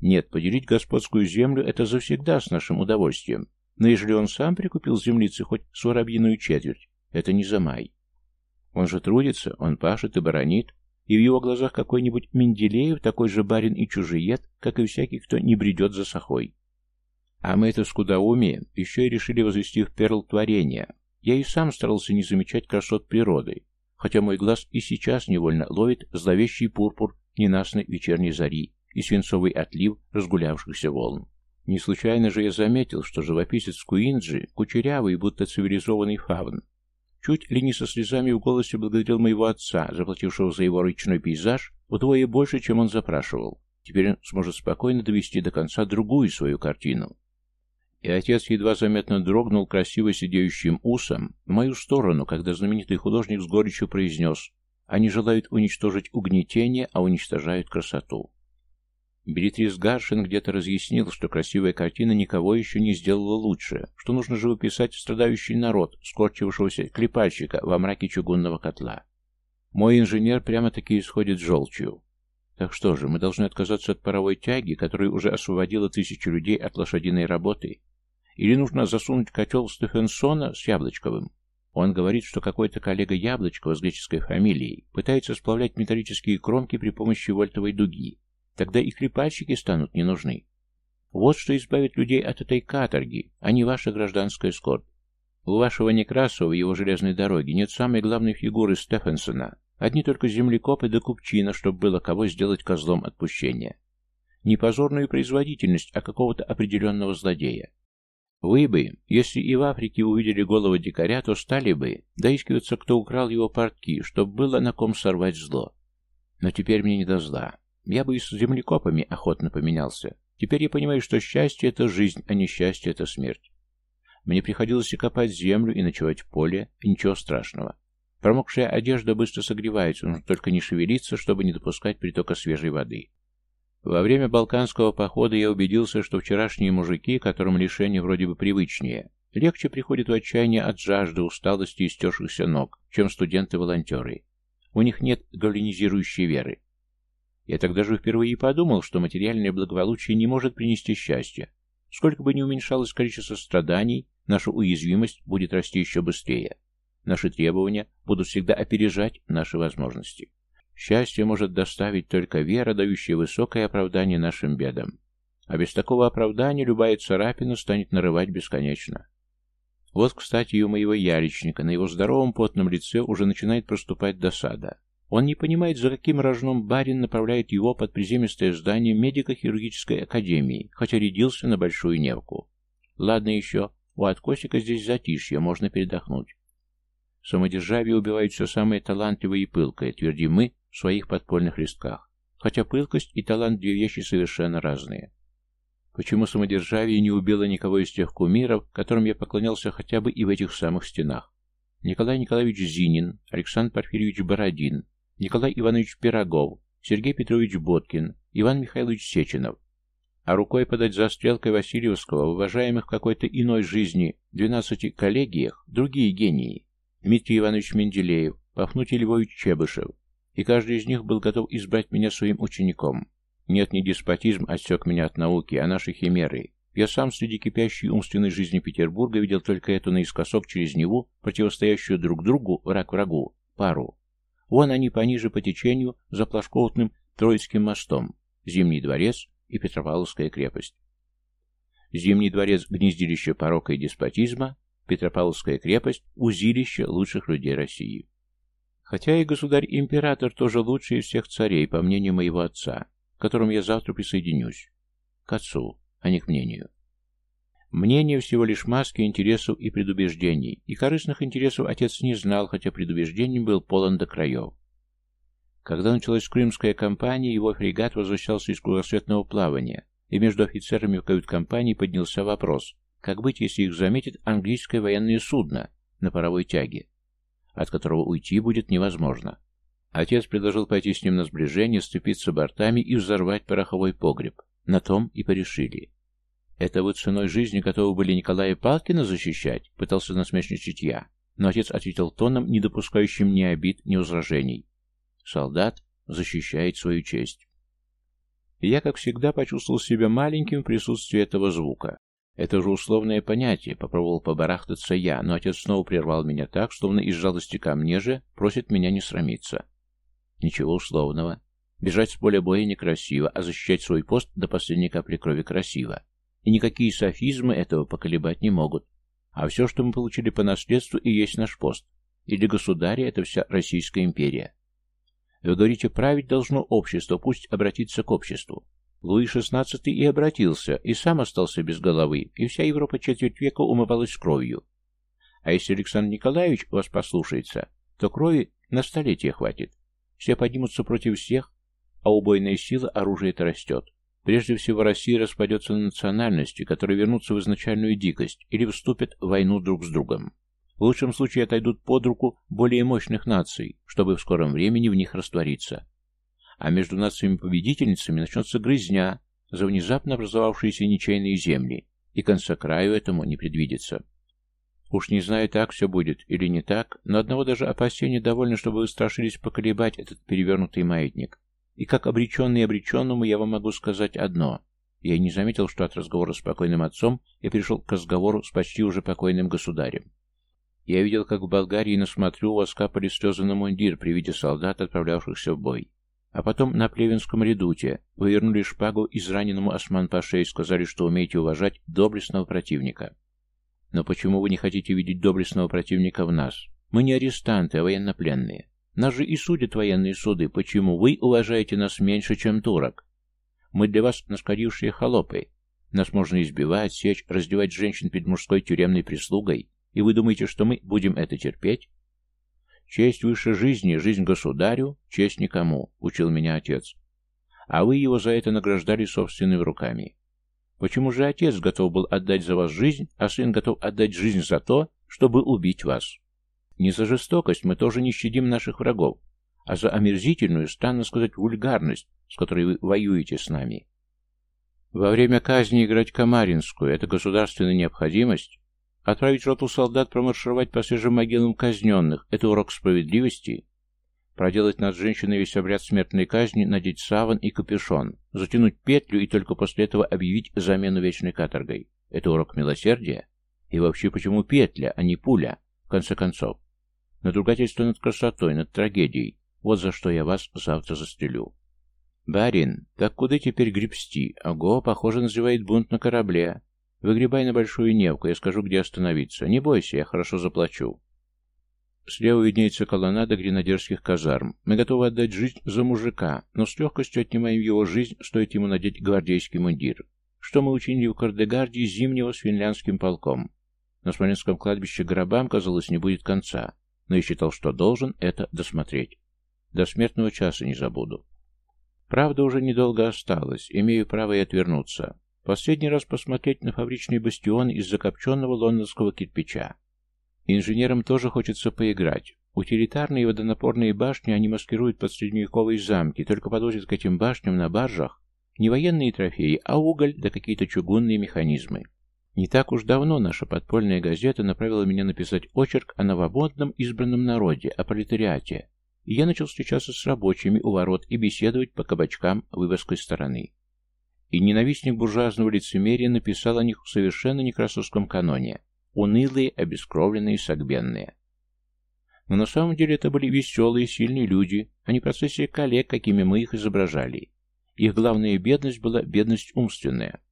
Нет, поделить господскую землю — это завсегда с нашим удовольствием. Но ежели он сам прикупил землицы хоть с воробьиную четверть, это не за май. Он же трудится, он пашет и баронит, и в его глазах какой-нибудь Менделеев такой же барин и чужиед, как и всякий, кто не бредет за сахой. А мы это скудоумие еще и решили возвести в перл творения. Я и сам старался не замечать красот природы, хотя мой глаз и сейчас невольно ловит зловещий пурпур ненастной вечерней зари и свинцовый отлив разгулявшихся волн. Не случайно же я заметил, что живописец Куинджи, кучерявый, будто цивилизованный фавн, чуть ли не со слезами в голосе благодарил моего отца, заплатившего за его ручной пейзаж вдвое больше, чем он запрашивал. Теперь он сможет спокойно довести до конца другую свою картину. И отец едва заметно дрогнул красиво сидеющим усом в мою сторону, когда знаменитый художник с горечью произнес «Они желают уничтожить угнетение, а уничтожают красоту». Беритрис Гаршин где-то разъяснил, что красивая картина никого еще не сделала лучше, что нужно живописать страдающий народ, скорчившегося клепальщика во мраке чугунного котла. Мой инженер прямо-таки исходит желчью. Так что же, мы должны отказаться от паровой тяги, которая уже освободила тысячи людей от лошадиной работы? Или нужно засунуть котел Стефенсона с Яблочковым? Он говорит, что какой-то коллега Яблочкова с греческой фамилией пытается сплавлять металлические кромки при помощи вольтовой дуги, Тогда и клепальщики станут не нужны. Вот что избавит людей от этой каторги, а не ваша гражданская скорбь. У вашего Некрасова его железной дороге нет самой главной фигуры Стефенсона. Одни только землекопы да купчина, чтобы было кого сделать козлом отпущения. Не позорную производительность, а какого-то определенного злодея. Вы бы, если и в Африке увидели голову дикаря, то стали бы доискиваться, кто украл его портки, чтобы было на ком сорвать зло. Но теперь мне не до зла. Я бы и с землекопами охотно поменялся. Теперь я понимаю, что счастье — это жизнь, а несчастье — это смерть. Мне приходилось и копать землю, и ночевать в поле, и ничего страшного. Промокшая одежда быстро согревается, нужно только не шевелиться, чтобы не допускать притока свежей воды. Во время Балканского похода я убедился, что вчерашние мужики, которым лишение вроде бы привычнее, легче приходят в отчаяние от жажды, усталости и стершихся ног, чем студенты-волонтеры. У них нет галлинизирующей веры. Я тогда же впервые подумал, что материальное благополучие не может принести счастья. Сколько бы ни уменьшалось количество страданий, наша уязвимость будет расти еще быстрее. Наши требования будут всегда опережать наши возможности. Счастье может доставить только вера, дающая высокое оправдание нашим бедам. А без такого оправдания любая царапина станет нарывать бесконечно. Вот, кстати, и у моего яличника на его здоровом потном лице уже начинает проступать досада. Он не понимает, за каким рожном барин направляет его под приземистое здание медико-хирургической академии, хотя рядился на Большую Невку. Ладно еще, у откосика здесь затишье, можно передохнуть. Самодержавие убивает все самое талантливое и пылкое, твердим мы в своих подпольных листках. Хотя пылкость и талант – две вещи совершенно разные. Почему самодержавие не убило никого из тех кумиров, которым я поклонялся хотя бы и в этих самых стенах? Николай Николаевич Зинин, Александр Порфирьевич Бородин, Николай Иванович Пирогов, Сергей Петрович Боткин, Иван Михайлович Сеченов. А рукой подать за стрелкой Васильевского, уважаемых в какой-то иной жизни, двенадцати коллегиях, другие гении. Дмитрий Иванович Менделеев, Пафнутий Львович Чебышев. И каждый из них был готов избрать меня своим учеником. Нет, не деспотизм отсек меня от науки, а наши химеры. Я сам среди кипящей умственной жизни Петербурга видел только эту наискосок через Неву, противостоящую друг другу, враг врагу, пару. Вон они пониже по течению, за Плашковтным Троицким мостом, Зимний дворец и Петропавловская крепость. Зимний дворец – гнездилище порока и деспотизма, Петропавловская крепость – узилище лучших людей России. Хотя и государь-император тоже лучший из всех царей, по мнению моего отца, к которому я завтра присоединюсь. К отцу. а не к мнению. Мнение всего лишь маски интересов и предубеждений, и корыстных интересов отец не знал, хотя предубеждений был полон до краев. Когда началась Крымская кампания, его фрегат возвращался из кругосветного плавания, и между офицерами в кают-компании поднялся вопрос, как быть, если их заметит английское военное судно на паровой тяге, от которого уйти будет невозможно. Отец предложил пойти с ним на сближение, сцепиться бортами и взорвать пороховой погреб. На том и порешили. «Это вы ценой жизни готовы были Николая Палкина защищать?» — пытался насмешничать я. Но отец ответил тоном, не допускающим ни обид, ни возражений. «Солдат защищает свою честь». Я, как всегда, почувствовал себя маленьким в присутствии этого звука. Это же условное понятие, попробовал побарахтаться я, но отец снова прервал меня так, словно из жалости ко мне же просит меня не срамиться. Ничего условного. Бежать с поля боя некрасиво, а защищать свой пост до последней капли крови красиво. И никакие софизмы этого поколебать не могут. А все, что мы получили по наследству, и есть наш пост. И для государя это вся Российская империя. Вы говорите, править должно общество, пусть обратится к обществу. Луи XVI и обратился, и сам остался без головы, и вся Европа четверть века умывалась кровью. А если Александр Николаевич вас послушается, то крови на столетие хватит. Все поднимутся против всех, а убойная сила оружия-то растет. Прежде всего, Россия распадется на национальности, которые вернутся в изначальную дикость или вступят в войну друг с другом. В лучшем случае отойдут под руку более мощных наций, чтобы в скором времени в них раствориться. А между нациями-победительницами начнется грызня за внезапно образовавшиеся ничейные земли, и конца краю этому не предвидится. Уж не знаю, так все будет или не так, но одного даже опасения довольно, чтобы вы страшились поколебать этот перевернутый маятник. И как обреченный обреченному я вам могу сказать одно. Я не заметил, что от разговора с покойным отцом я перешел к разговору с почти уже покойным государем. Я видел, как в Болгарии на смотрю у вас капали слезы на мундир при виде солдат, отправлявшихся в бой. А потом на Плевенском редуте вы вернули шпагу израненному Осман-Паше и сказали, что умеете уважать доблестного противника. Но почему вы не хотите видеть доблестного противника в нас? Мы не арестанты, а военнопленные. Нас же и судят военные суды. Почему вы уважаете нас меньше, чем турок? Мы для вас наскорившие холопы. Нас можно избивать, сечь, раздевать женщин перед мужской тюремной прислугой. И вы думаете, что мы будем это терпеть? Честь выше жизни, жизнь государю, честь никому, учил меня отец. А вы его за это награждали собственными руками. Почему же отец готов был отдать за вас жизнь, а сын готов отдать жизнь за то, чтобы убить вас? Не за жестокость мы тоже не щадим наших врагов, а за омерзительную, странно сказать, вульгарность, с которой вы воюете с нами. Во время казни играть Камаринскую – это государственная необходимость? Отправить роту солдат промаршировать по свежим могилам казненных – это урок справедливости? Проделать над женщиной весь обряд смертной казни, надеть саван и капюшон, затянуть петлю и только после этого объявить замену вечной каторгой. Это урок милосердия? И вообще, почему петля, а не пуля, в конце концов? Надругательство над красотой, над трагедией. Вот за что я вас завтра застрелю. Барин, так куда теперь гребсти? Ого, похоже, назревает бунт на корабле. Выгребай на Большую Невку, я скажу, где остановиться. Не бойся, я хорошо заплачу. Слева виднеется колоннада гренадерских казарм. Мы готовы отдать жизнь за мужика, но с легкостью отнимаем его жизнь, стоит ему надеть гвардейский мундир. Что мы учинили в Кардегарде зимнего с финляндским полком. На Смоленском кладбище гробам, казалось, не будет конца, но я считал, что должен это досмотреть. До смертного часа не забуду. Правда, уже недолго осталось, имею право и отвернуться. Последний раз посмотреть на фабричный бастион из закопченного лондонского кирпича. Инженерам тоже хочется поиграть. Утилитарные водонапорные башни они маскируют под средневековые замки, только подвозят к этим башням на баржах не военные трофеи, а уголь да какие-то чугунные механизмы. Не так уж давно наша подпольная газета направила меня написать очерк о новомодном избранном народе, о пролетариате, и я начал встречаться с рабочими у ворот и беседовать по кабачкам вывозкой стороны. И ненавистник буржуазного лицемерия написал о них в совершенно некрасовском каноне – Унылые, обескровленные, согбенные. Но на самом деле это были веселые, сильные люди, а не процессия коллег, какими мы их изображали. Их главная бедность была бедность умственная.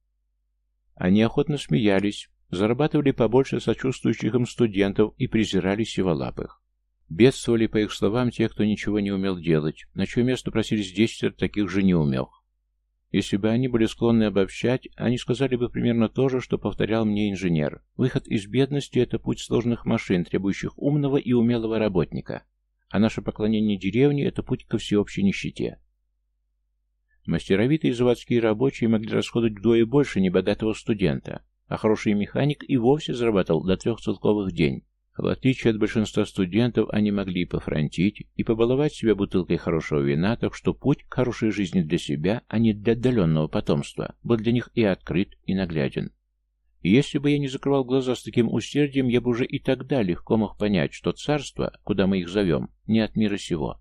Они охотно смеялись, зарабатывали побольше сочувствующих им студентов и презирали сиволапых. Бедствовали, по их словам, те, кто ничего не умел делать, на чье место просились десятеро таких же неумех. Если бы они были склонны обобщать, они сказали бы примерно то же, что повторял мне инженер. Выход из бедности – это путь сложных машин, требующих умного и умелого работника. А наше поклонение деревне – это путь ко всеобщей нищете. Мастеровитые заводские рабочие могли расходовать вдвое больше небогатого студента, а хороший механик и вовсе зарабатывал до трех целковых день. В отличие от большинства студентов, они могли пофронтить и побаловать себя бутылкой хорошего вина, так что путь к хорошей жизни для себя, а не для отдаленного потомства, был для них и открыт, и нагляден. И если бы я не закрывал глаза с таким усердием, я бы уже и тогда легко мог понять, что царство, куда мы их зовем, не от мира сего.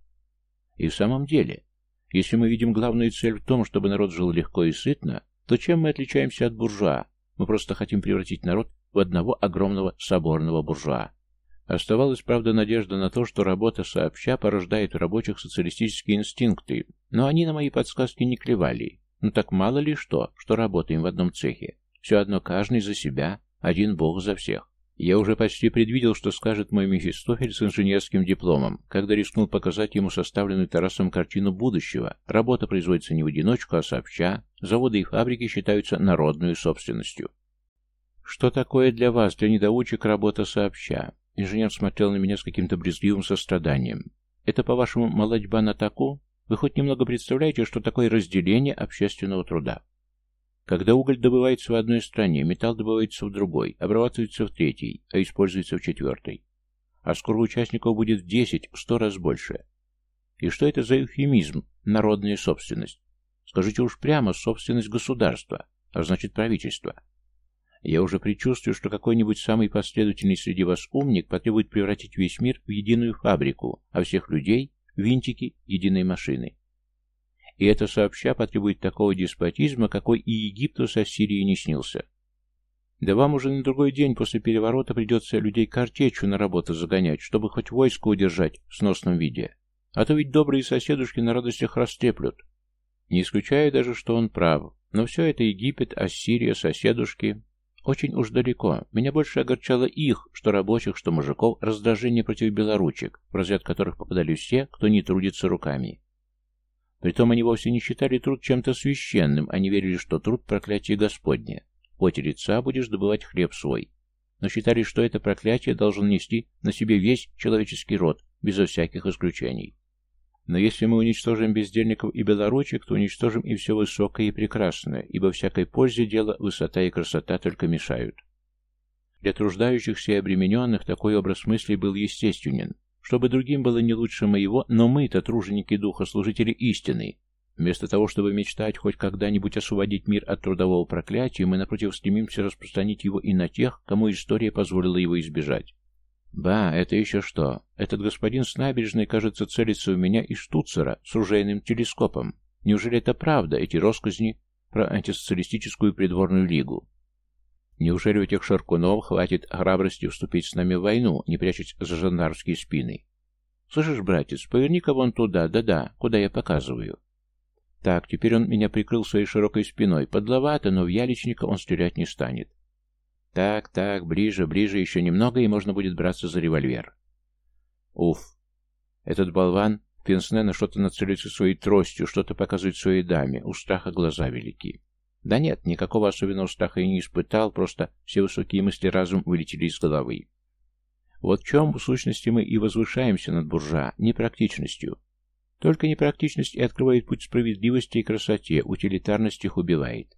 И в самом деле, если мы видим главную цель в том, чтобы народ жил легко и сытно, то чем мы отличаемся от буржуа? Мы просто хотим превратить народ в одного огромного соборного буржуа. Оставалась, правда, надежда на то, что работа сообща порождает в рабочих социалистические инстинкты, но они на мои подсказки не клевали. Ну так мало ли что, что работаем в одном цехе. Все одно каждый за себя, один бог за всех. Я уже почти предвидел, что скажет мой Мефистофель с инженерским дипломом, когда рискнул показать ему составленную Тарасом картину будущего. Работа производится не в одиночку, а сообща, заводы и фабрики считаются народной собственностью. Что такое для вас, для недоучек, работа сообща? Инженер смотрел на меня с каким-то брезгливым состраданием. «Это, по-вашему, молодьба на таку? Вы хоть немного представляете, что такое разделение общественного труда? Когда уголь добывается в одной стране, металл добывается в другой, обрабатывается в третьей, а используется в четвертой. А скоро участников будет в десять, в сто раз больше. И что это за эвфемизм «народная собственность»? Скажите уж прямо, собственность государства, а значит правительства. Я уже предчувствую, что какой-нибудь самый последовательный среди вас умник потребует превратить весь мир в единую фабрику, а всех людей — винтики единой машины. И это сообща потребует такого деспотизма, какой и Египту со Сирией не снился. Да вам уже на другой день после переворота придется людей картечью на работу загонять, чтобы хоть войско удержать в сносном виде. А то ведь добрые соседушки на радостях растреплют. Не исключая даже, что он прав. Но все это Египет, Ассирия, соседушки. Очень уж далеко. Меня больше огорчало их, что рабочих, что мужиков, раздражение против белоручек, в разряд которых попадали все, кто не трудится руками. Притом они вовсе не считали труд чем-то священным, они верили, что труд – проклятие Господне. Поте лица будешь добывать хлеб свой. Но считали, что это проклятие должен нести на себе весь человеческий род, безо всяких исключений. Но если мы уничтожим бездельников и белоручек, то уничтожим и все высокое и прекрасное, ибо всякой пользе дела высота и красота только мешают. Для труждающихся и обремененных такой образ мыслей был естественен, чтобы другим было не лучше моего, но мы-то труженики духа, служители истины. Вместо того, чтобы мечтать хоть когда-нибудь освободить мир от трудового проклятия, мы, напротив, стремимся распространить его и на тех, кому история позволила его избежать. «Ба, это еще что? Этот господин с набережной, кажется, целится в меня из штуцера с ружейным телескопом. Неужели это правда, эти росказни про антисоциалистическую придворную лигу? Неужели у этих шаркунов хватит храбрости вступить с нами в войну, не прячась за жандармские спины? Слышишь, братец, поверни-ка вон туда, да-да, куда я показываю». Так, теперь он меня прикрыл своей широкой спиной. Подловато, но в яличника он стрелять не станет. Так, так, ближе, ближе, еще немного, и можно будет браться за револьвер. Уф. Этот болван Пенсне на что-то нацелится своей тростью, что-то показывает своей даме. У страха глаза велики. Да нет, никакого особенного страха я не испытал, просто все высокие мысли разум вылетели из головы. Вот в чем, в сущности, мы и возвышаемся над буржуа, непрактичностью. Только непрактичность и открывает путь справедливости и красоте, утилитарность их убивает.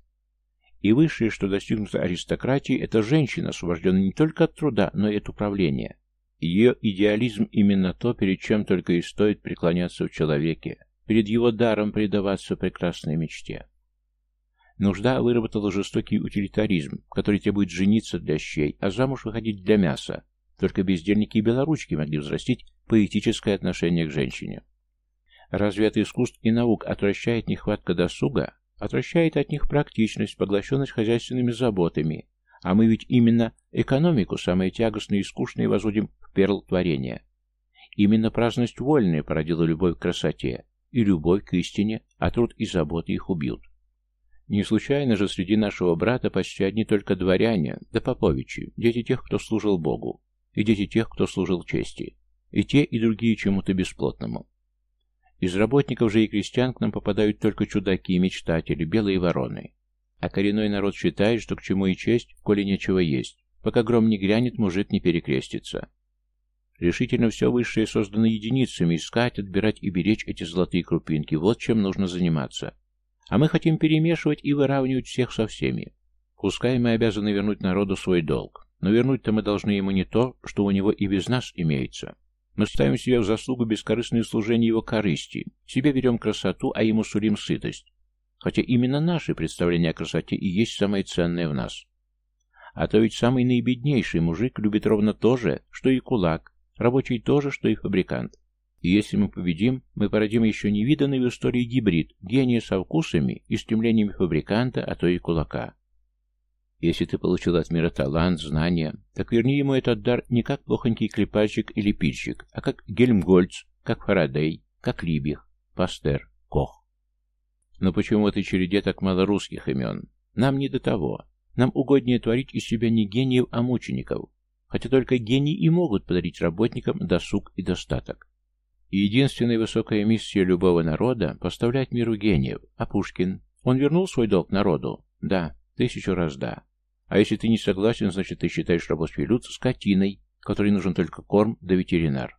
И высшее, что достигнуто аристократии, это женщина, освобожденная не только от труда, но и от управления. Ее идеализм именно то, перед чем только и стоит преклоняться в человеке, перед его даром предаваться прекрасной мечте. Нужда выработала жестокий утилитаризм, который требует жениться для щей, а замуж выходить для мяса. Только бездельники и белоручки могли взрастить поэтическое отношение к женщине. Разве от искусств и наук отвращает нехватка досуга, Отвращает от них практичность, поглощенность хозяйственными заботами. А мы ведь именно экономику, самое тягостное и скучное, возводим в перл творения. Именно праздность вольная породила любовь к красоте и любовь к истине, а труд и заботы их убьют. Не случайно же среди нашего брата почти одни только дворяне, да поповичи, дети тех, кто служил Богу, и дети тех, кто служил чести, и те, и другие чему-то бесплотному. Из работников же и крестьян к нам попадают только чудаки, мечтатели, белые вороны. А коренной народ считает, что к чему и честь, коли нечего есть. Пока гром не грянет, мужик не перекрестится. Решительно все высшее создано единицами, искать, отбирать и беречь эти золотые крупинки. Вот чем нужно заниматься. А мы хотим перемешивать и выравнивать всех со всеми. Пускай мы обязаны вернуть народу свой долг, но вернуть-то мы должны ему не то, что у него и без нас имеется. Мы ставим себе в заслугу бескорыстное служение его корысти, себе берем красоту, а ему сулим сытость. Хотя именно наши представления о красоте и есть самое ценное в нас. А то ведь самый наибеднейший мужик любит ровно то же, что и кулак, рабочий то же, что и фабрикант. И если мы победим, мы породим еще невиданный в истории гибрид, гения со вкусами и стремлениями фабриканта, а то и кулака. Если ты получил от мира талант, знания, так верни ему этот дар не как плохонький клепальщик или пильщик, а как Гельмгольц, как Фарадей, как Либих, Пастер, Кох. Но почему в этой череде так мало русских имен? Нам не до того. Нам угоднее творить из себя не гениев, а мучеников. Хотя только гении и могут подарить работникам досуг и достаток. И единственная высокая миссия любого народа – поставлять миру гениев. А Пушкин? Он вернул свой долг народу? Да, тысячу раз да. А если ты не согласен, значит ты считаешь рабочий люд скотиной, которой нужен только корм да ветеринар.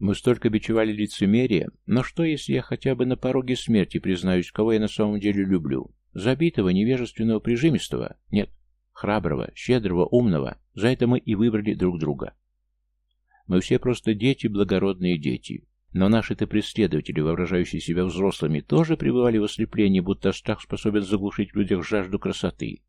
Мы столько бичевали лицемерие, но что, если я хотя бы на пороге смерти признаюсь, кого я на самом деле люблю? Забитого, невежественного, прижимистого? Нет. Храброго, щедрого, умного. За это мы и выбрали друг друга. Мы все просто дети, благородные дети. Но наши-то преследователи, воображающие себя взрослыми, тоже пребывали в ослеплении, будто страх способен заглушить в людях жажду красоты.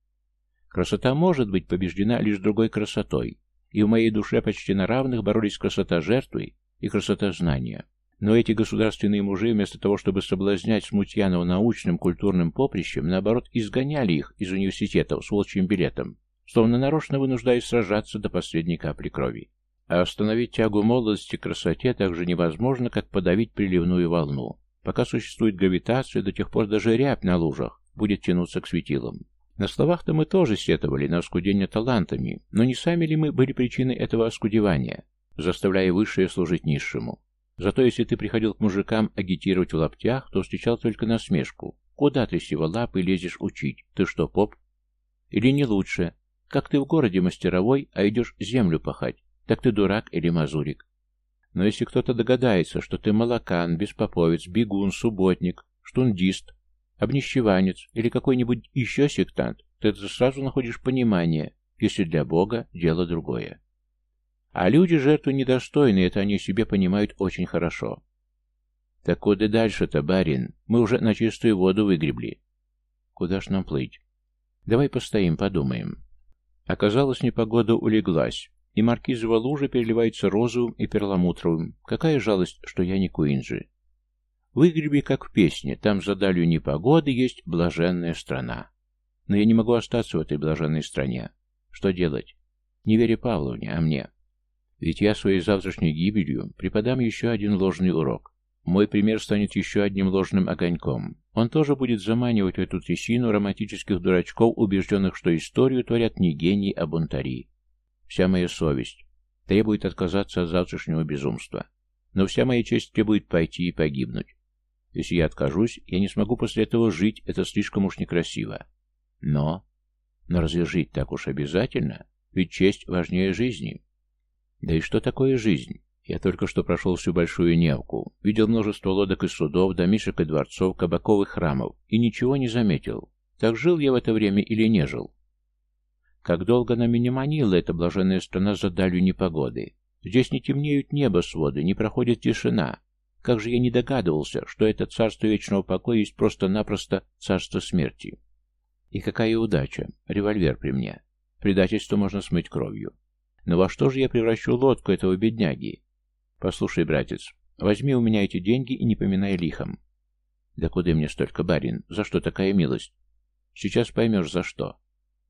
Красота может быть побеждена лишь другой красотой, и в моей душе почти на равных боролись красота жертвы и красота знания. Но эти государственные мужи, вместо того, чтобы соблазнять смутьянов научным культурным поприщем, наоборот, изгоняли их из университетов с волчьим билетом, словно нарочно вынуждая сражаться до последней капли крови. А остановить тягу молодости к красоте так же невозможно, как подавить приливную волну. Пока существует гравитация, до тех пор даже рябь на лужах будет тянуться к светилам. На словах-то мы тоже сетовали на оскудение талантами, но не сами ли мы были причиной этого оскудевания, заставляя высшее служить низшему? Зато если ты приходил к мужикам агитировать в лаптях, то встречал только насмешку. Куда ты лапы лезешь учить? Ты что, поп? Или не лучше? Как ты в городе мастеровой, а идешь землю пахать? Так ты дурак или мазурик? Но если кто-то догадается, что ты молокан, беспоповец, бегун, субботник, штундист, обнищеванец или какой-нибудь еще сектант, ты сразу находишь понимание, если для Бога дело другое. А люди жертвы недостойны, это они себе понимают очень хорошо. Так куда дальше-то, барин? Мы уже на чистую воду выгребли. Куда ж нам плыть? Давай постоим, подумаем. Оказалось, непогода улеглась, и маркизова лужа переливается розовым и перламутровым. Какая жалость, что я не Куинджи. Выгреби, как в песне, там за далью непогоды есть блаженная страна. Но я не могу остаться в этой блаженной стране. Что делать? Не Вере Павловне, а мне. Ведь я своей завтрашней гибелью преподам еще один ложный урок. Мой пример станет еще одним ложным огоньком. Он тоже будет заманивать в эту трясину романтических дурачков, убежденных, что историю творят не гении, а бунтари. Вся моя совесть требует отказаться от завтрашнего безумства. Но вся моя честь требует пойти и погибнуть. Если я откажусь, я не смогу после этого жить, это слишком уж некрасиво. Но... Но разве жить так уж обязательно? Ведь честь важнее жизни. Да и что такое жизнь? Я только что прошел всю Большую Невку, видел множество лодок и судов, домишек и дворцов, кабаковых храмов, и ничего не заметил. Так жил я в это время или не жил? Как долго она меня манила, эта блаженная страна за далью непогоды. Здесь не темнеют небо своды, не проходит тишина, как же я не догадывался, что это царство вечного покоя есть просто-напросто царство смерти. И какая удача. Револьвер при мне. Предательство можно смыть кровью. Но во что же я превращу лодку этого бедняги? Послушай, братец, возьми у меня эти деньги и не поминай лихом. Да куда мне столько, барин? За что такая милость? Сейчас поймешь, за что.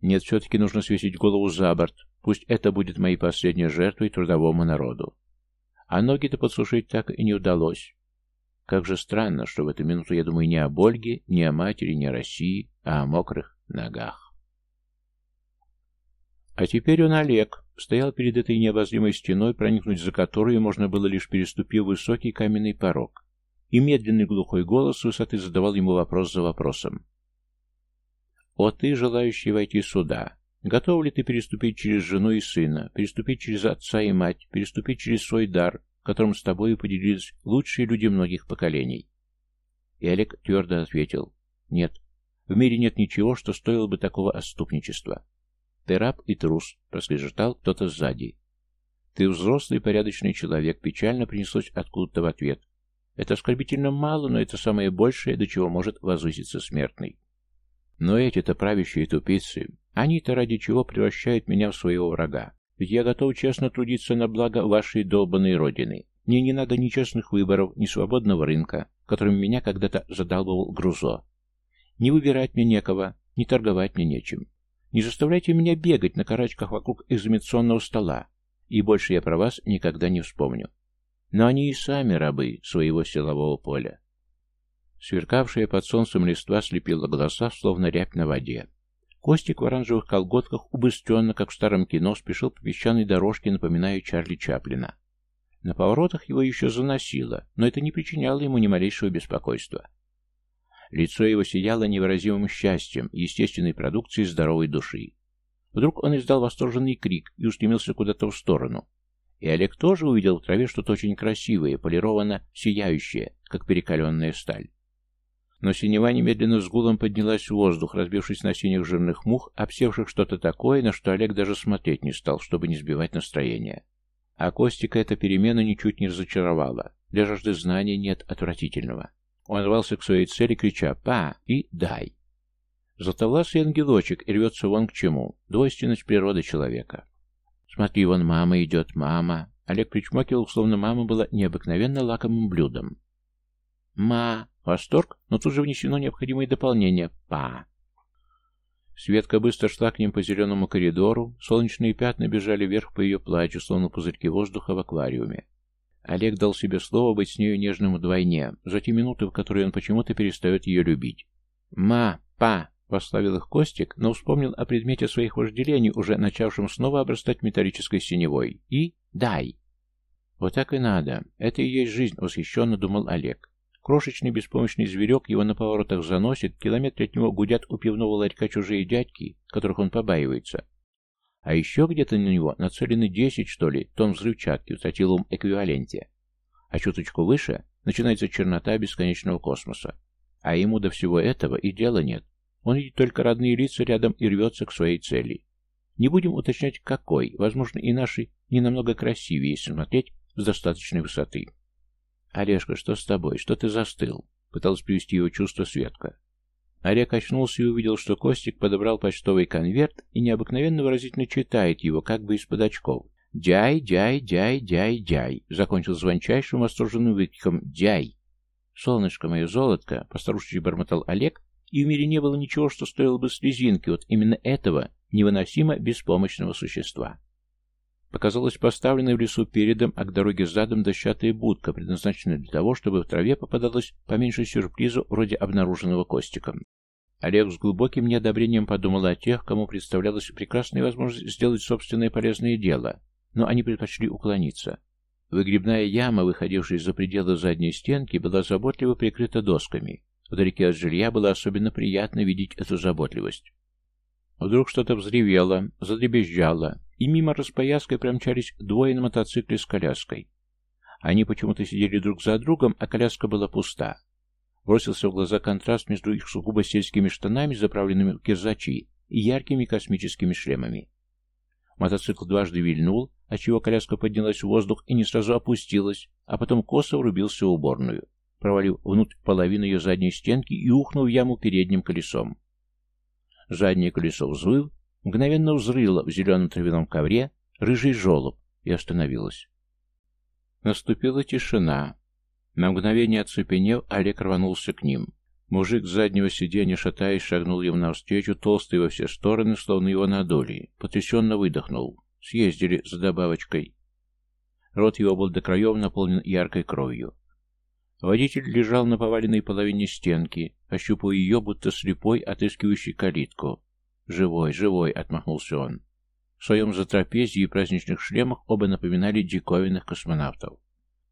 Нет, все-таки нужно свесить голову за борт. Пусть это будет моей последней жертвой трудовому народу. А ноги-то подсушить так и не удалось. Как же странно, что в эту минуту я думаю не о Ольге, не о матери, не о России, а о мокрых ногах. А теперь он, Олег, стоял перед этой необозримой стеной, проникнуть за которую можно было лишь переступив высокий каменный порог. и медленный глухой голос с высоты задавал ему вопрос за вопросом. «О ты, желающий войти сюда, готов ли ты переступить через жену и сына, переступить через отца и мать, переступить через свой дар, которым с тобой поделились лучшие люди многих поколений?» И Олег твердо ответил, «Нет, в мире нет ничего, что стоило бы такого отступничества. Ты раб и трус», — проскрежетал кто-то сзади. «Ты взрослый порядочный человек», — печально принеслось откуда-то в ответ. «Это оскорбительно мало, но это самое большее, до чего может возвыситься смертный». Но эти-то правящие тупицы, они-то ради чего превращают меня в своего врага? Ведь я готов честно трудиться на благо вашей долбанной родины. Мне не надо ни честных выборов, ни свободного рынка, которым меня когда-то задалбывал Грузо. Не выбирать мне некого, не торговать мне нечем. Не заставляйте меня бегать на карачках вокруг экзаменационного стола, и больше я про вас никогда не вспомню. Но они и сами рабы своего силового поля. Сверкавшая под солнцем листва слепила глаза, словно рябь на воде. Костик в оранжевых колготках убыстренно, как в старом кино, спешил по песчаной дорожке, напоминая Чарли Чаплина. На поворотах его еще заносило, но это не причиняло ему ни малейшего беспокойства. Лицо его сияло невыразимым счастьем, естественной продукцией здоровой души. Вдруг он издал восторженный крик и устремился куда-то в сторону. И Олег тоже увидел в траве что-то очень красивое, полированно сияющее, как перекаленная сталь. Но синева немедленно с гулом поднялась в воздух, разбившись на синих жирных мух, обсевших что-то такое, на что Олег даже смотреть не стал, чтобы не сбивать настроение. А Костика эта перемена ничуть не разочаровала. Для жажды знаний нет отвратительного. Он рвался к своей цели, крича «Па!» и «Дай!». Златовласый ангелочек и рвется вон к чему. Двойственность природы человека. Смотри, вон мама идет, мама. Олег причмокивал, словно мама была необыкновенно лакомым блюдом. Ма. Восторг, но тут же внесено необходимое дополнение. Па. Светка быстро шла к ним по зеленому коридору, солнечные пятна бежали вверх по ее платью, словно пузырьки воздуха в аквариуме. Олег дал себе слово быть с нею нежным вдвойне, за те минуты, в которые он почему-то перестает ее любить. «Ма! Па!» — восславил их Костик, но вспомнил о предмете своих вожделений, уже начавшем снова обрастать металлической синевой. И «дай!» «Вот так и надо. Это и есть жизнь», — восхищенно думал Олег. Крошечный беспомощный зверек его на поворотах заносит, километры от него гудят у пивного ларька чужие дядьки, которых он побаивается. А еще где-то на него нацелены 10, что ли, тонн взрывчатки в тротиловом эквиваленте. А чуточку выше начинается чернота бесконечного космоса. А ему до всего этого и дела нет. Он видит только родные лица рядом и рвется к своей цели. Не будем уточнять, какой. Возможно, и наши не намного красивее, если смотреть с достаточной высоты. «Олежка, что с тобой? Что ты застыл?» Пыталась привести его чувство Светка. Олег очнулся и увидел, что Костик подобрал почтовый конверт и необыкновенно выразительно читает его, как бы из-под очков. «Дяй, дяй, дяй, дяй, дяй», — закончил звончайшим восторженным выкриком «Дяй». «Солнышко мое, золотко», — постарушечи бормотал Олег, и в мире не было ничего, что стоило бы слезинки от именно этого невыносимо беспомощного существа. Показалась поставленная в лесу передом, а к дороге задом дощатая будка, предназначенная для того, чтобы в траве попадалось поменьше сюрпризу, вроде обнаруженного Костиком. Олег с глубоким неодобрением подумал о тех, кому представлялась прекрасная возможность сделать собственное полезное дело, но они предпочли уклониться. Выгребная яма, выходившая из-за предела задней стенки, была заботливо прикрыта досками. Вдалеке от жилья было особенно приятно видеть эту заботливость. Вдруг что-то взревело, задребезжало, и мимо распояской промчались двое на мотоцикле с коляской. Они почему-то сидели друг за другом, а коляска была пуста. Бросился в глаза контраст между их сугубо сельскими штанами, заправленными в кирзачи, и яркими космическими шлемами. Мотоцикл дважды вильнул, отчего коляска поднялась в воздух и не сразу опустилась, а потом косо врубился в уборную, провалив внутрь половину ее задней стенки и ухнув в яму передним колесом. Заднее колесо взвыл, мгновенно взрыло в зеленом травяном ковре рыжий жолоб и остановилось. Наступила тишина. На мгновение оцепенев, Олег рванулся к ним. Мужик с заднего сиденья, шатаясь, шагнул ему навстречу, толстый во все стороны, словно его надули. Потрясенно выдохнул. Съездили за добавочкой. Рот его был до краев наполнен яркой кровью. Водитель лежал на поваленной половине стенки, ощупывая ее, будто слепой, отыскивающий калитку. «Живой, живой!» — отмахнулся он. В своем затрапезье и праздничных шлемах оба напоминали диковинных космонавтов.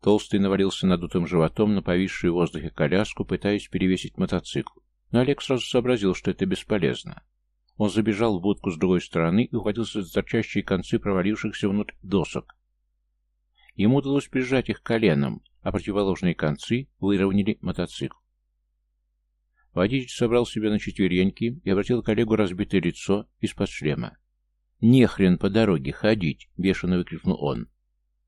Толстый навалился надутым животом на повисшую в воздухе коляску, пытаясь перевесить мотоцикл. Но Олег сразу сообразил, что это бесполезно. Он забежал в будку с другой стороны и ухватился за торчащие концы провалившихся внутрь досок. Ему удалось прижать их коленом, а противоположные концы выровняли мотоцикл. Водитель собрал себя на четвереньки и обратил коллегу разбитое лицо из-под шлема. «Не хрен по дороге ходить!» — бешено выкрикнул он.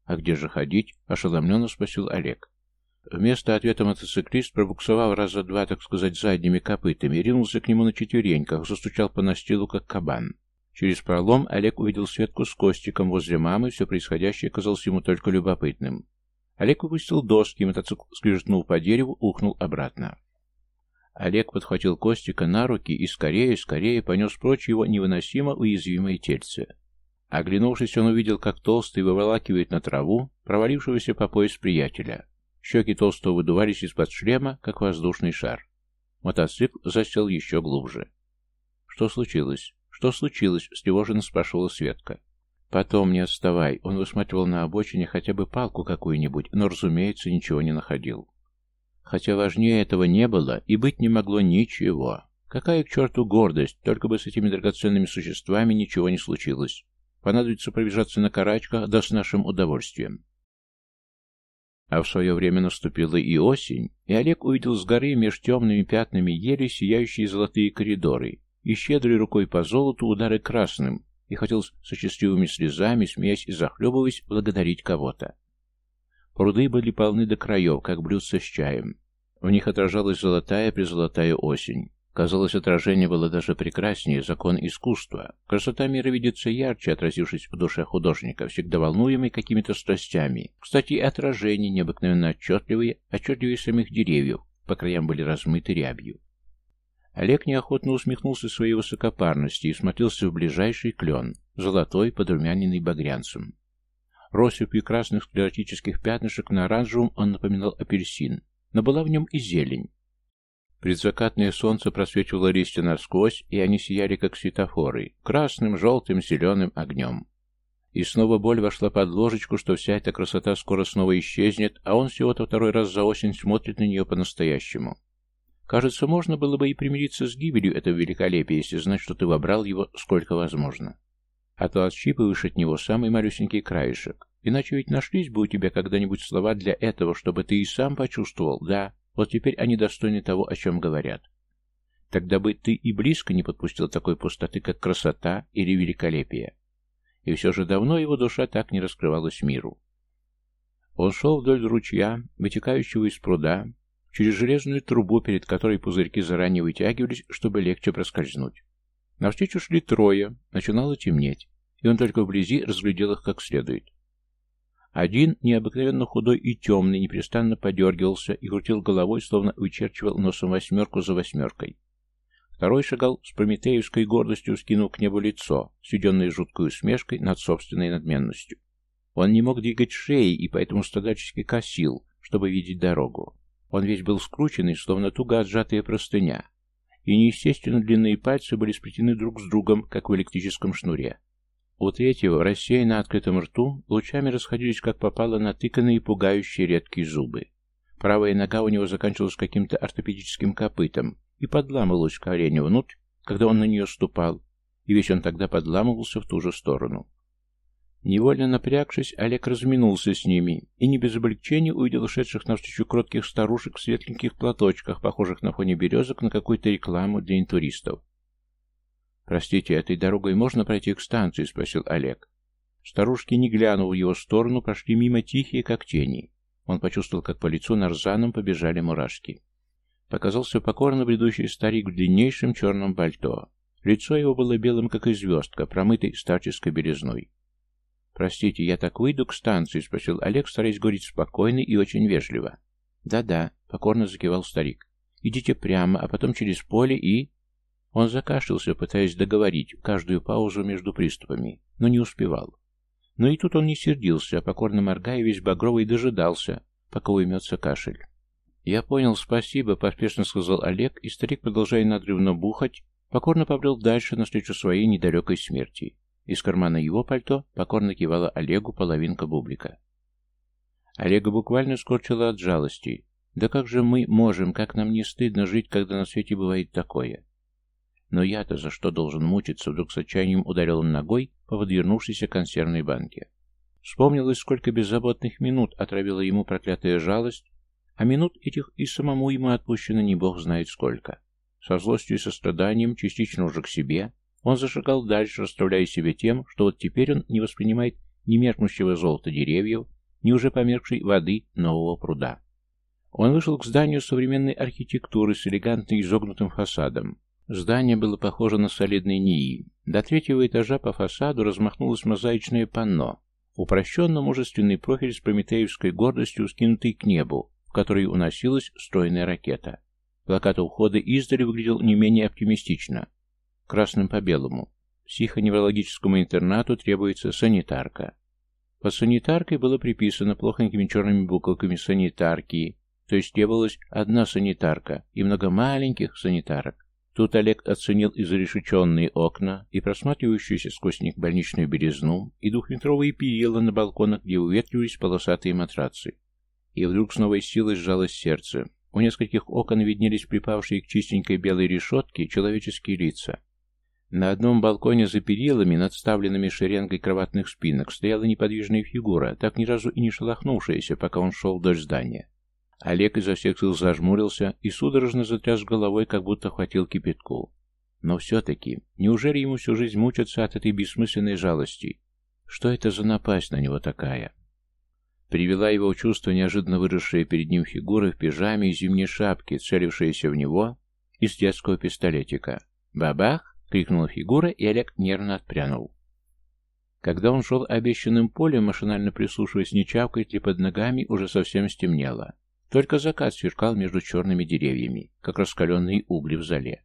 «А где же ходить?» — ошеломленно спросил Олег. Вместо ответа мотоциклист, пробуксовав раза два, так сказать, задними копытами, ринулся к нему на четвереньках, застучал по настилу, как кабан. Через пролом Олег увидел Светку с Костиком возле мамы, все происходящее казалось ему только любопытным. Олег выпустил доски, мотоцикл скрижетнул по дереву, ухнул обратно. Олег подхватил Костика на руки и скорее, скорее понес прочь его невыносимо уязвимое тельце. Оглянувшись, он увидел, как толстый выволакивает на траву провалившегося по пояс приятеля. Щеки толстого выдувались из-под шлема, как воздушный шар. Мотоцикл засел еще глубже. «Что случилось? Что случилось?» — встревоженно спрашивала Светка. «Потом не отставай». Он высматривал на обочине хотя бы палку какую-нибудь, но, разумеется, ничего не находил. Хотя важнее этого не было и быть не могло ничего. Какая к черту гордость, только бы с этими драгоценными существами ничего не случилось. Понадобится пробежаться на карачках, да с нашим удовольствием. А в свое время наступила и осень, и Олег увидел с горы меж темными пятнами ели сияющие золотые коридоры и щедрой рукой по золоту удары красным, и хотел со счастливыми слезами, смеясь и захлебываясь, благодарить кого-то. Пруды были полны до краев, как блюдца с чаем. В них отражалась золотая-призолотая осень. Казалось, отражение было даже прекраснее, закон искусства. Красота мира видится ярче, отразившись в душе художника, всегда волнуемый какими-то страстями. Кстати, и отражения необыкновенно отчетливые, отчетливее самих деревьев, по краям были размыты рябью. Олег неохотно усмехнулся своей высокопарности и смотрелся в ближайший клен, золотой, подрумяненный багрянцем. Россыпью красных склеротических пятнышек на оранжевом он напоминал апельсин, но была в нем и зелень. Предзакатное солнце просвечивало листья насквозь, и они сияли, как светофоры, красным, желтым, зеленым огнем. И снова боль вошла под ложечку, что вся эта красота скоро снова исчезнет, а он всего-то второй раз за осень смотрит на нее по-настоящему. Кажется, можно было бы и примириться с гибелью этого великолепия, если знать, что ты вобрал его сколько возможно. А то отщипываешь от него самый малюсенький краешек. Иначе ведь нашлись бы у тебя когда-нибудь слова для этого, чтобы ты и сам почувствовал, да, вот теперь они достойны того, о чем говорят. Тогда бы ты и близко не подпустил такой пустоты, как красота или великолепие. И все же давно его душа так не раскрывалась миру. Он шел вдоль ручья, вытекающего из пруда, через железную трубу, перед которой пузырьки заранее вытягивались, чтобы легче проскользнуть. Навстречу шли трое, начинало темнеть, и он только вблизи разглядел их как следует. Один, необыкновенно худой и темный, непрестанно подергивался и крутил головой, словно вычерчивал носом восьмерку за восьмеркой. Второй шагал с прометеевской гордостью, скинув к небу лицо, сведенное жуткой усмешкой над собственной надменностью. Он не мог двигать шеей и поэтому страдальчески косил, чтобы видеть дорогу. Он весь был скрученный, словно туго отжатая простыня, и неестественно длинные пальцы были сплетены друг с другом, как в электрическом шнуре. У третьего, рассеянно открытым рту, лучами расходились, как попало, натыканные пугающие редкие зубы. Правая нога у него заканчивалась каким-то ортопедическим копытом и подламывалась в колене внутрь, когда он на нее ступал, и весь он тогда подламывался в ту же сторону. Невольно напрягшись, Олег разминулся с ними и не без облегчения увидел ушедших навстречу кротких старушек в светленьких платочках, похожих на фоне березок на какую-то рекламу для интуристов. «Простите, этой дорогой можно пройти к станции?» — спросил Олег. Старушки, не глянув в его сторону, прошли мимо тихие, как тени. Он почувствовал, как по лицу нарзаном побежали мурашки. Показался покорно бредущий старик в длиннейшем черном пальто. Лицо его было белым, как и звездка, промытой старческой белизной. «Простите, я так выйду к станции?» — спросил Олег, стараясь говорить спокойно и очень вежливо. «Да-да», — покорно закивал старик. «Идите прямо, а потом через поле и...» Он закашлялся, пытаясь договорить каждую паузу между приступами, но не успевал. Но и тут он не сердился, а покорно моргая, весь багровый дожидался, пока уймется кашель. «Я понял, спасибо», — поспешно сказал Олег, и старик, продолжая надрывно бухать, покорно побрел дальше навстречу своей недалекой смерти. Из кармана его пальто покорно кивала Олегу половинка бублика. Олега буквально скорчило от жалости. Да как же мы можем, как нам не стыдно жить, когда на свете бывает такое? Но я-то за что должен мучиться? Вдруг с отчаянием ударил он ногой по подвернувшейся консервной банке. Вспомнилось, сколько беззаботных минут отравила ему проклятая жалость, а минут этих и самому ему отпущено не бог знает сколько. Со злостью и состраданием, частично уже к себе, он зашагал дальше, расстроляя себя тем, что вот теперь он не воспринимает ни меркнущего золота деревьев, ни уже померкшей воды нового пруда. Он вышел к зданию современной архитектуры с элегантно изогнутым фасадом. Здание было похоже на солидный НИИ. До третьего этажа по фасаду размахнулось мозаичное панно. Упрощенно мужественный профиль с прометеевской гордостью скинутый к небу, в который уносилась стройная ракета. Плакат у входа издали выглядел не менее оптимистично. Красным по белому. Психоневрологическому интернату требуется санитарка. Под санитаркой было приписано плохонькими черными буковками «санитарки», то есть требовалась одна санитарка и много маленьких санитарок. Тут Олег оценил и зарешеченные окна, и просматривающуюся сквозь них больничную белизну, и двухметровые перила на балконах, где уветривались полосатые матрацы. И вдруг с новой силой сжалось сердце. У нескольких окон виднелись припавшие к чистенькой белой решетке человеческие лица. На одном балконе за перилами, над ставленными шеренгой кроватных спинок, стояла неподвижная фигура, так ни разу и не шелохнувшаяся, пока он шел вдоль здания. Олег изо всех сил зажмурился и судорожно затряс головой, как будто хватил кипятку. Но все-таки, неужели ему всю жизнь мучаться от этой бессмысленной жалости? Что это за напасть на него такая? Привела его в чувство неожиданно выросшая перед ним фигура в пижаме и зимней шапке, целившаяся в него из детского пистолетика. «Бабах!» — крикнула фигура, и Олег нервно отпрянул. Когда он шел обещанным полем, машинально прислушиваясь, не чавкает ли под ногами, уже совсем стемнело. Только закат сверкал между черными деревьями, как раскаленные угли в зале.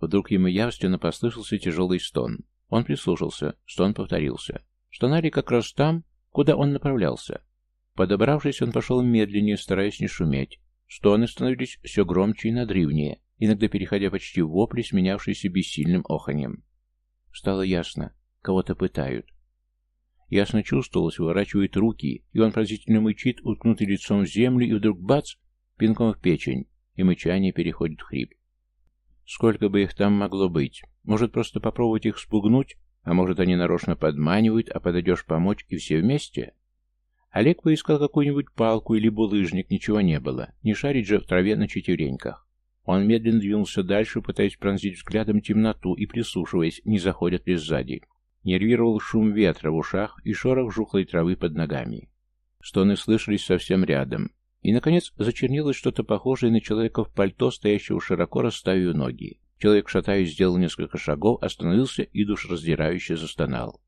Вдруг ему явственно послышался тяжелый стон. Он прислушался, стон повторился. Стонали как раз там, куда он направлялся. Подобравшись, он пошел медленнее, стараясь не шуметь. Стоны становились все громче и надрывнее, иногда переходя почти в вопли, сменявшиеся бессильным оханьем. Стало ясно, кого-то пытают. Ясно чувствовалось, выворачивает руки, и он поразительно мычит, уткнутый лицом в землю, и вдруг бац, пинком в печень, и мычание переходит в хрип. Сколько бы их там могло быть? Может, просто попробовать их спугнуть? А может, они нарочно подманивают, а подойдешь помочь, и все вместе? Олег поискал какую-нибудь палку или булыжник, ничего не было. Не шарить же в траве на четвереньках. Он медленно двинулся дальше, пытаясь пронзить взглядом темноту и прислушиваясь, не заходят ли сзади. Нервировал шум ветра в ушах и шорох жухлой травы под ногами. Стоны слышались совсем рядом. И, наконец, зачернилось что-то похожее на человека в пальто, стоящего широко расставив ноги. Человек, шатаясь, сделал несколько шагов, остановился и душераздирающе застонал.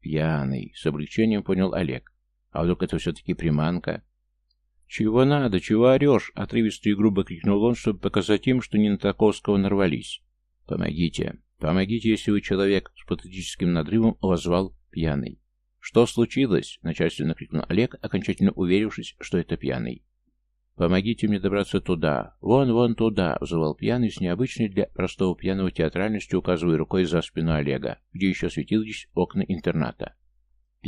«Пьяный», — с облегчением понял Олег. «А вдруг это все-таки приманка?» «Чего надо? Чего орешь?» — отрывисто и грубо крикнул он, чтобы показать им, что не на Таковского нарвались. «Помогите!» «Помогите, если вы человек!» — с патетическим надрывом возвал пьяный. «Что случилось?» — начальственно крикнул Олег, окончательно уверившись, что это пьяный. «Помогите мне добраться туда! Вон, вон туда!» — взывал пьяный с необычной для простого пьяного театральностью, указывая рукой за спину Олега, где еще светились окна интерната.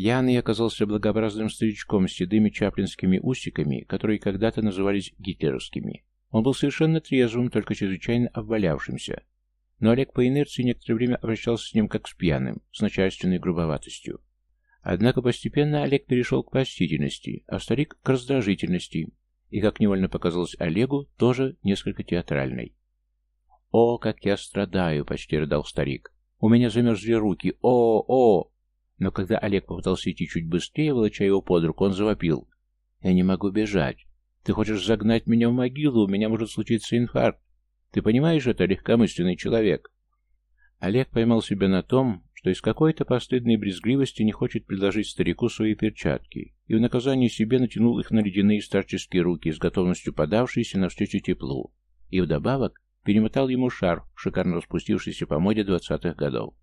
Пьяный оказался благообразным старичком с седыми чаплинскими усиками, которые когда-то назывались гитлеровскими. Он был совершенно трезвым, только чрезвычайно обвалявшимся, но Олег по инерции некоторое время обращался с ним как с пьяным, с начальственной грубоватостью. Однако постепенно Олег перешел к почтительности, а старик к раздражительности, и, как невольно показалось Олегу, тоже несколько театральной. «О, как я страдаю!» — почти рыдал старик. «У меня замерзли руки! О, о!» Но когда Олег попытался идти чуть быстрее, волоча его под руку, он завопил. «Я не могу бежать. Ты хочешь загнать меня в могилу, у меня может случиться инфаркт. Ты понимаешь это, легкомысленный человек?» Олег поймал себя на том, что из какой-то постыдной брезгливости не хочет предложить старику свои перчатки, и в наказание себе натянул их на ледяные старческие руки, с готовностью подавшиеся навстречу теплу, и вдобавок перемотал ему шарф, шикарно распустившийся по моде двадцатых годов.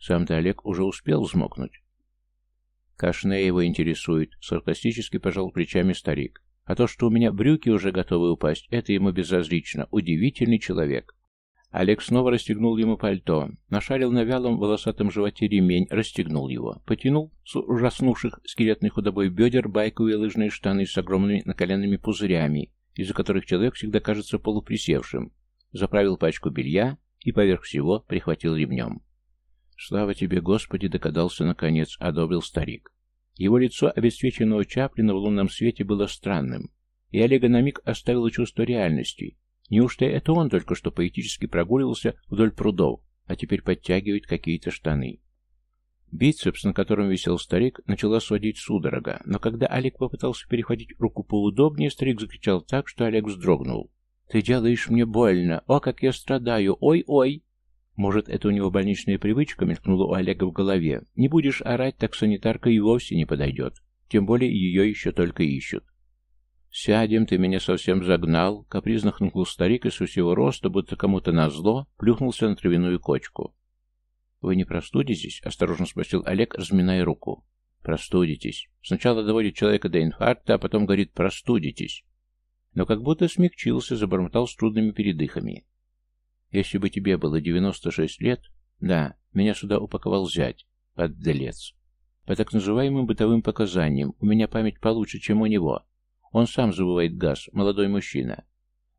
Сам-то Олег уже успел взмокнуть. Кашне его интересует, саркастически пожал плечами старик. А то, что у меня брюки уже готовы упасть, это ему безразлично. Удивительный человек. Олег снова расстегнул ему пальто, нашарил на вялом волосатом животе ремень, расстегнул его, потянул с ужаснувших скелетной худобой бедер байковые лыжные штаны с огромными наколенными пузырями, из-за которых человек всегда кажется полуприсевшим, заправил пачку белья и поверх всего прихватил ремнем. «Слава тебе, Господи!» — догадался наконец, одобрил старик. Его лицо, обесцвеченного Чаплина в лунном свете, было странным, и Олега на миг оставило чувство реальности, Неужто это он только что поэтически прогуливался вдоль прудов, а теперь подтягивает какие-то штаны? Бицепс, на котором висел старик, начала сводить судорога, но когда Олег попытался перехватить руку поудобнее, старик закричал так, что Олег вздрогнул. «Ты делаешь мне больно! О, как я страдаю! Ой-ой!» Может, это у него больничная привычка мелькнула у Олега в голове. Не будешь орать, так санитарка и вовсе не подойдет. Тем более ее еще только ищут. «Сядем, ты меня совсем загнал», — капризно хныкнул старик и с всего роста, будто кому-то назло, плюхнулся на травяную кочку. «Вы не простудитесь?» — осторожно спросил Олег, разминая руку. «Простудитесь. Сначала доводит человека до инфаркта, а потом говорит «простудитесь». Но как будто смягчился, забормотал с трудными передыхами. «Если бы тебе было девяносто шесть лет...» «Да, меня сюда упаковал зять. Поддалец. По так называемым бытовым показаниям, у меня память получше, чем у него». Он сам забывает газ, молодой мужчина.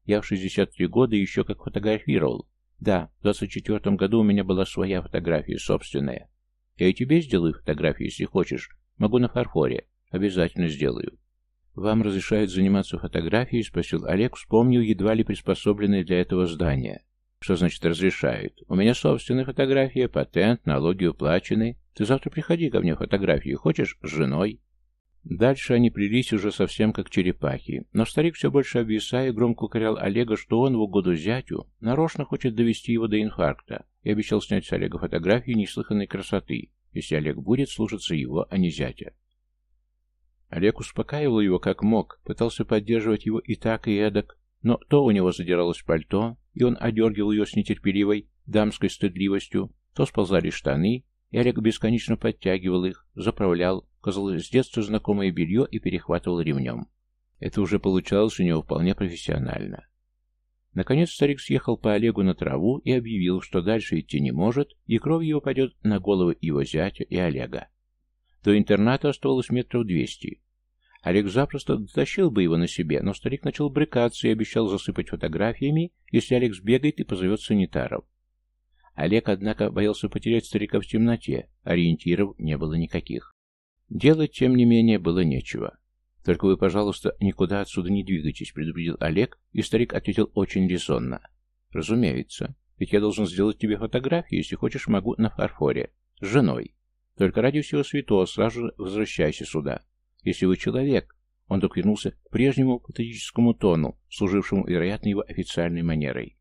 Я в 63 года еще как фотографировал. Да, в 24 году у меня была своя фотография, собственная. Я и тебе сделаю фотографию, если хочешь. Могу на фарфоре. Обязательно сделаю. «Вам разрешают заниматься фотографией?» — спросил Олег, вспомнил едва ли приспособленное для этого здание. «Что значит разрешают? У меня собственная фотография, патент, налоги уплачены. Ты завтра приходи ко мне фотографию. Хочешь? С женой?» Дальше они плелись уже совсем как черепахи, но старик все больше обвисая громко укорял Олега, что он в угоду зятю нарочно хочет довести его до инфаркта и обещал снять с Олега фотографии неслыханной красоты, если Олег будет слушаться его, а не зятя. Олег успокаивал его как мог, пытался поддерживать его и так, и эдак, но то у него задиралось пальто, и он одергивал ее с нетерпеливой дамской стыдливостью, то сползали штаны, и Олег бесконечно подтягивал их, заправлял, казалось, с детства знакомое белье и перехватывал ремнем. Это уже получалось у него вполне профессионально. Наконец старик съехал по Олегу на траву и объявил, что дальше идти не может, и кровь его пойдет на головы его зятя и Олега. До интерната оставалось метров двести. Олег запросто дотащил бы его на себе, но старик начал брыкаться и обещал засыпать фотографиями, если Олег сбегает и позовет санитаров. Олег, однако, боялся потерять старика в темноте, ориентиров не было никаких. Делать, тем не менее, было нечего. «Только вы, пожалуйста, никуда отсюда не двигайтесь», — предупредил Олег, и старик ответил очень резонно. «Разумеется. Ведь я должен сделать тебе фотографию, если хочешь, могу на фарфоре. С женой. Только ради всего святого сразу возвращайся сюда. Если вы человек...» Он вдруг вернулся к прежнему патетическому тону, служившему, вероятно, его официальной манерой.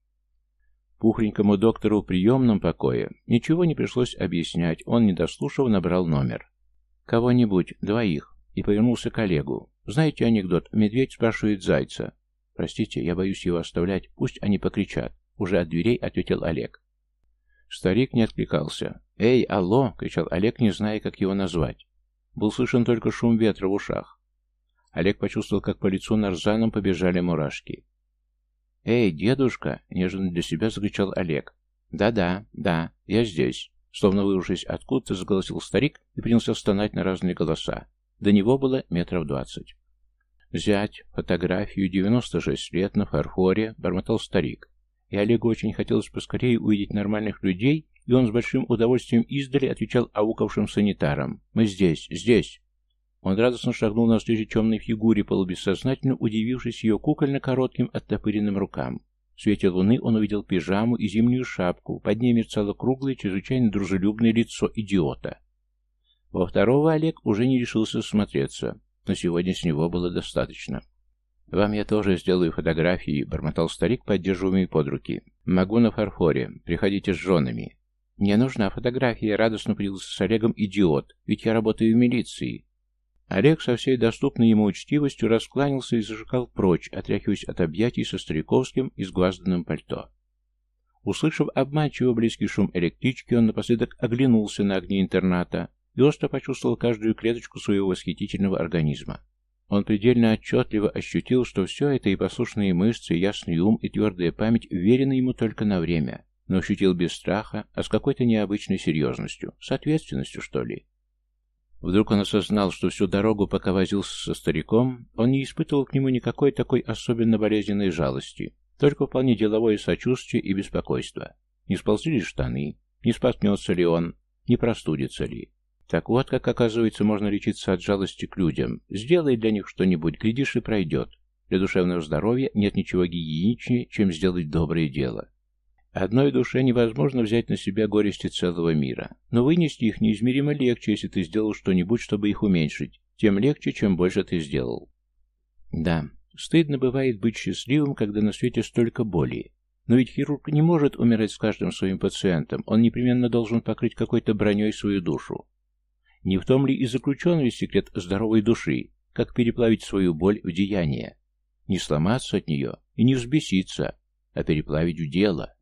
Пухленькому доктору в приемном покое ничего не пришлось объяснять, он, не дослушав, набрал номер. «Кого-нибудь, двоих», и повернулся к Олегу. «Знаете анекдот? Медведь спрашивает зайца». «Простите, я боюсь его оставлять, пусть они покричат», уже от дверей ответил Олег. Старик не откликался. «Эй, алло!» — кричал Олег, не зная, как его назвать. Был слышен только шум ветра в ушах. Олег почувствовал, как по лицу нарзаном побежали мурашки. «Эй, дедушка!» — нежно для себя закричал Олег. «Да-да, да, я здесь!» Словно вырвавшись откуда-то, заголосил старик и принялся стонать на разные голоса. До него было метров двадцать. «Взять фотографию 96 лет на фарфоре», — бормотал старик. И Олегу очень хотелось поскорее увидеть нормальных людей, и он с большим удовольствием издали отвечал аукавшим санитарам. «Мы здесь, здесь!» Он радостно шагнул навстречу темной фигуре, полубессознательно удивившись ее кукольно-коротким оттопыренным рукам. В свете луны он увидел пижаму и зимнюю шапку, под ней мерцало круглое, чрезвычайно дружелюбное лицо идиота. Во второго Олег уже не решился смотреться, но сегодня с него было достаточно. «Вам я тоже сделаю фотографии», — бормотал старик, поддерживаемый под руки. «Могу на фарфоре. Приходите с женами». «Мне нужна фотография», — радостно поделился с Олегом идиот, «ведь я работаю в милиции». Олег со всей доступной ему учтивостью раскланялся и зажигал прочь, отряхиваясь от объятий со стариковским изгвазданным пальто. Услышав обманчиво близкий шум электрички, он напоследок оглянулся на огни интерната и остро почувствовал каждую клеточку своего восхитительного организма. Он предельно отчетливо ощутил, что все это и послушные мышцы, и ясный ум, и твердая память верены ему только на время. но ощутил без страха, а с какой-то необычной серьезностью, с ответственностью, что ли. Вдруг он осознал, что всю дорогу, пока возился со стариком, он не испытывал к нему никакой такой особенно болезненной жалости, только вполне деловое сочувствие и беспокойство. Не сползли ли штаны, не споткнется ли он, не простудится ли. Так вот, как оказывается, можно лечиться от жалости к людям. Сделай для них что-нибудь, глядишь и пройдет. Для душевного здоровья нет ничего гигиеничнее, чем сделать доброе дело. Одной душе невозможно взять на себя горести целого мира, но вынести их неизмеримо легче, если ты сделал что-нибудь, чтобы их уменьшить, тем легче, чем больше ты сделал. Да, стыдно бывает быть счастливым, когда на свете столько боли. Но ведь хирург не может умирать с каждым своим пациентом, он непременно должен покрыть какой-то броней свою душу. Не в том ли и заключен весь секрет здоровой души, как переплавить свою боль в деяние? Не сломаться от нее и не взбеситься, а переплавить в дело –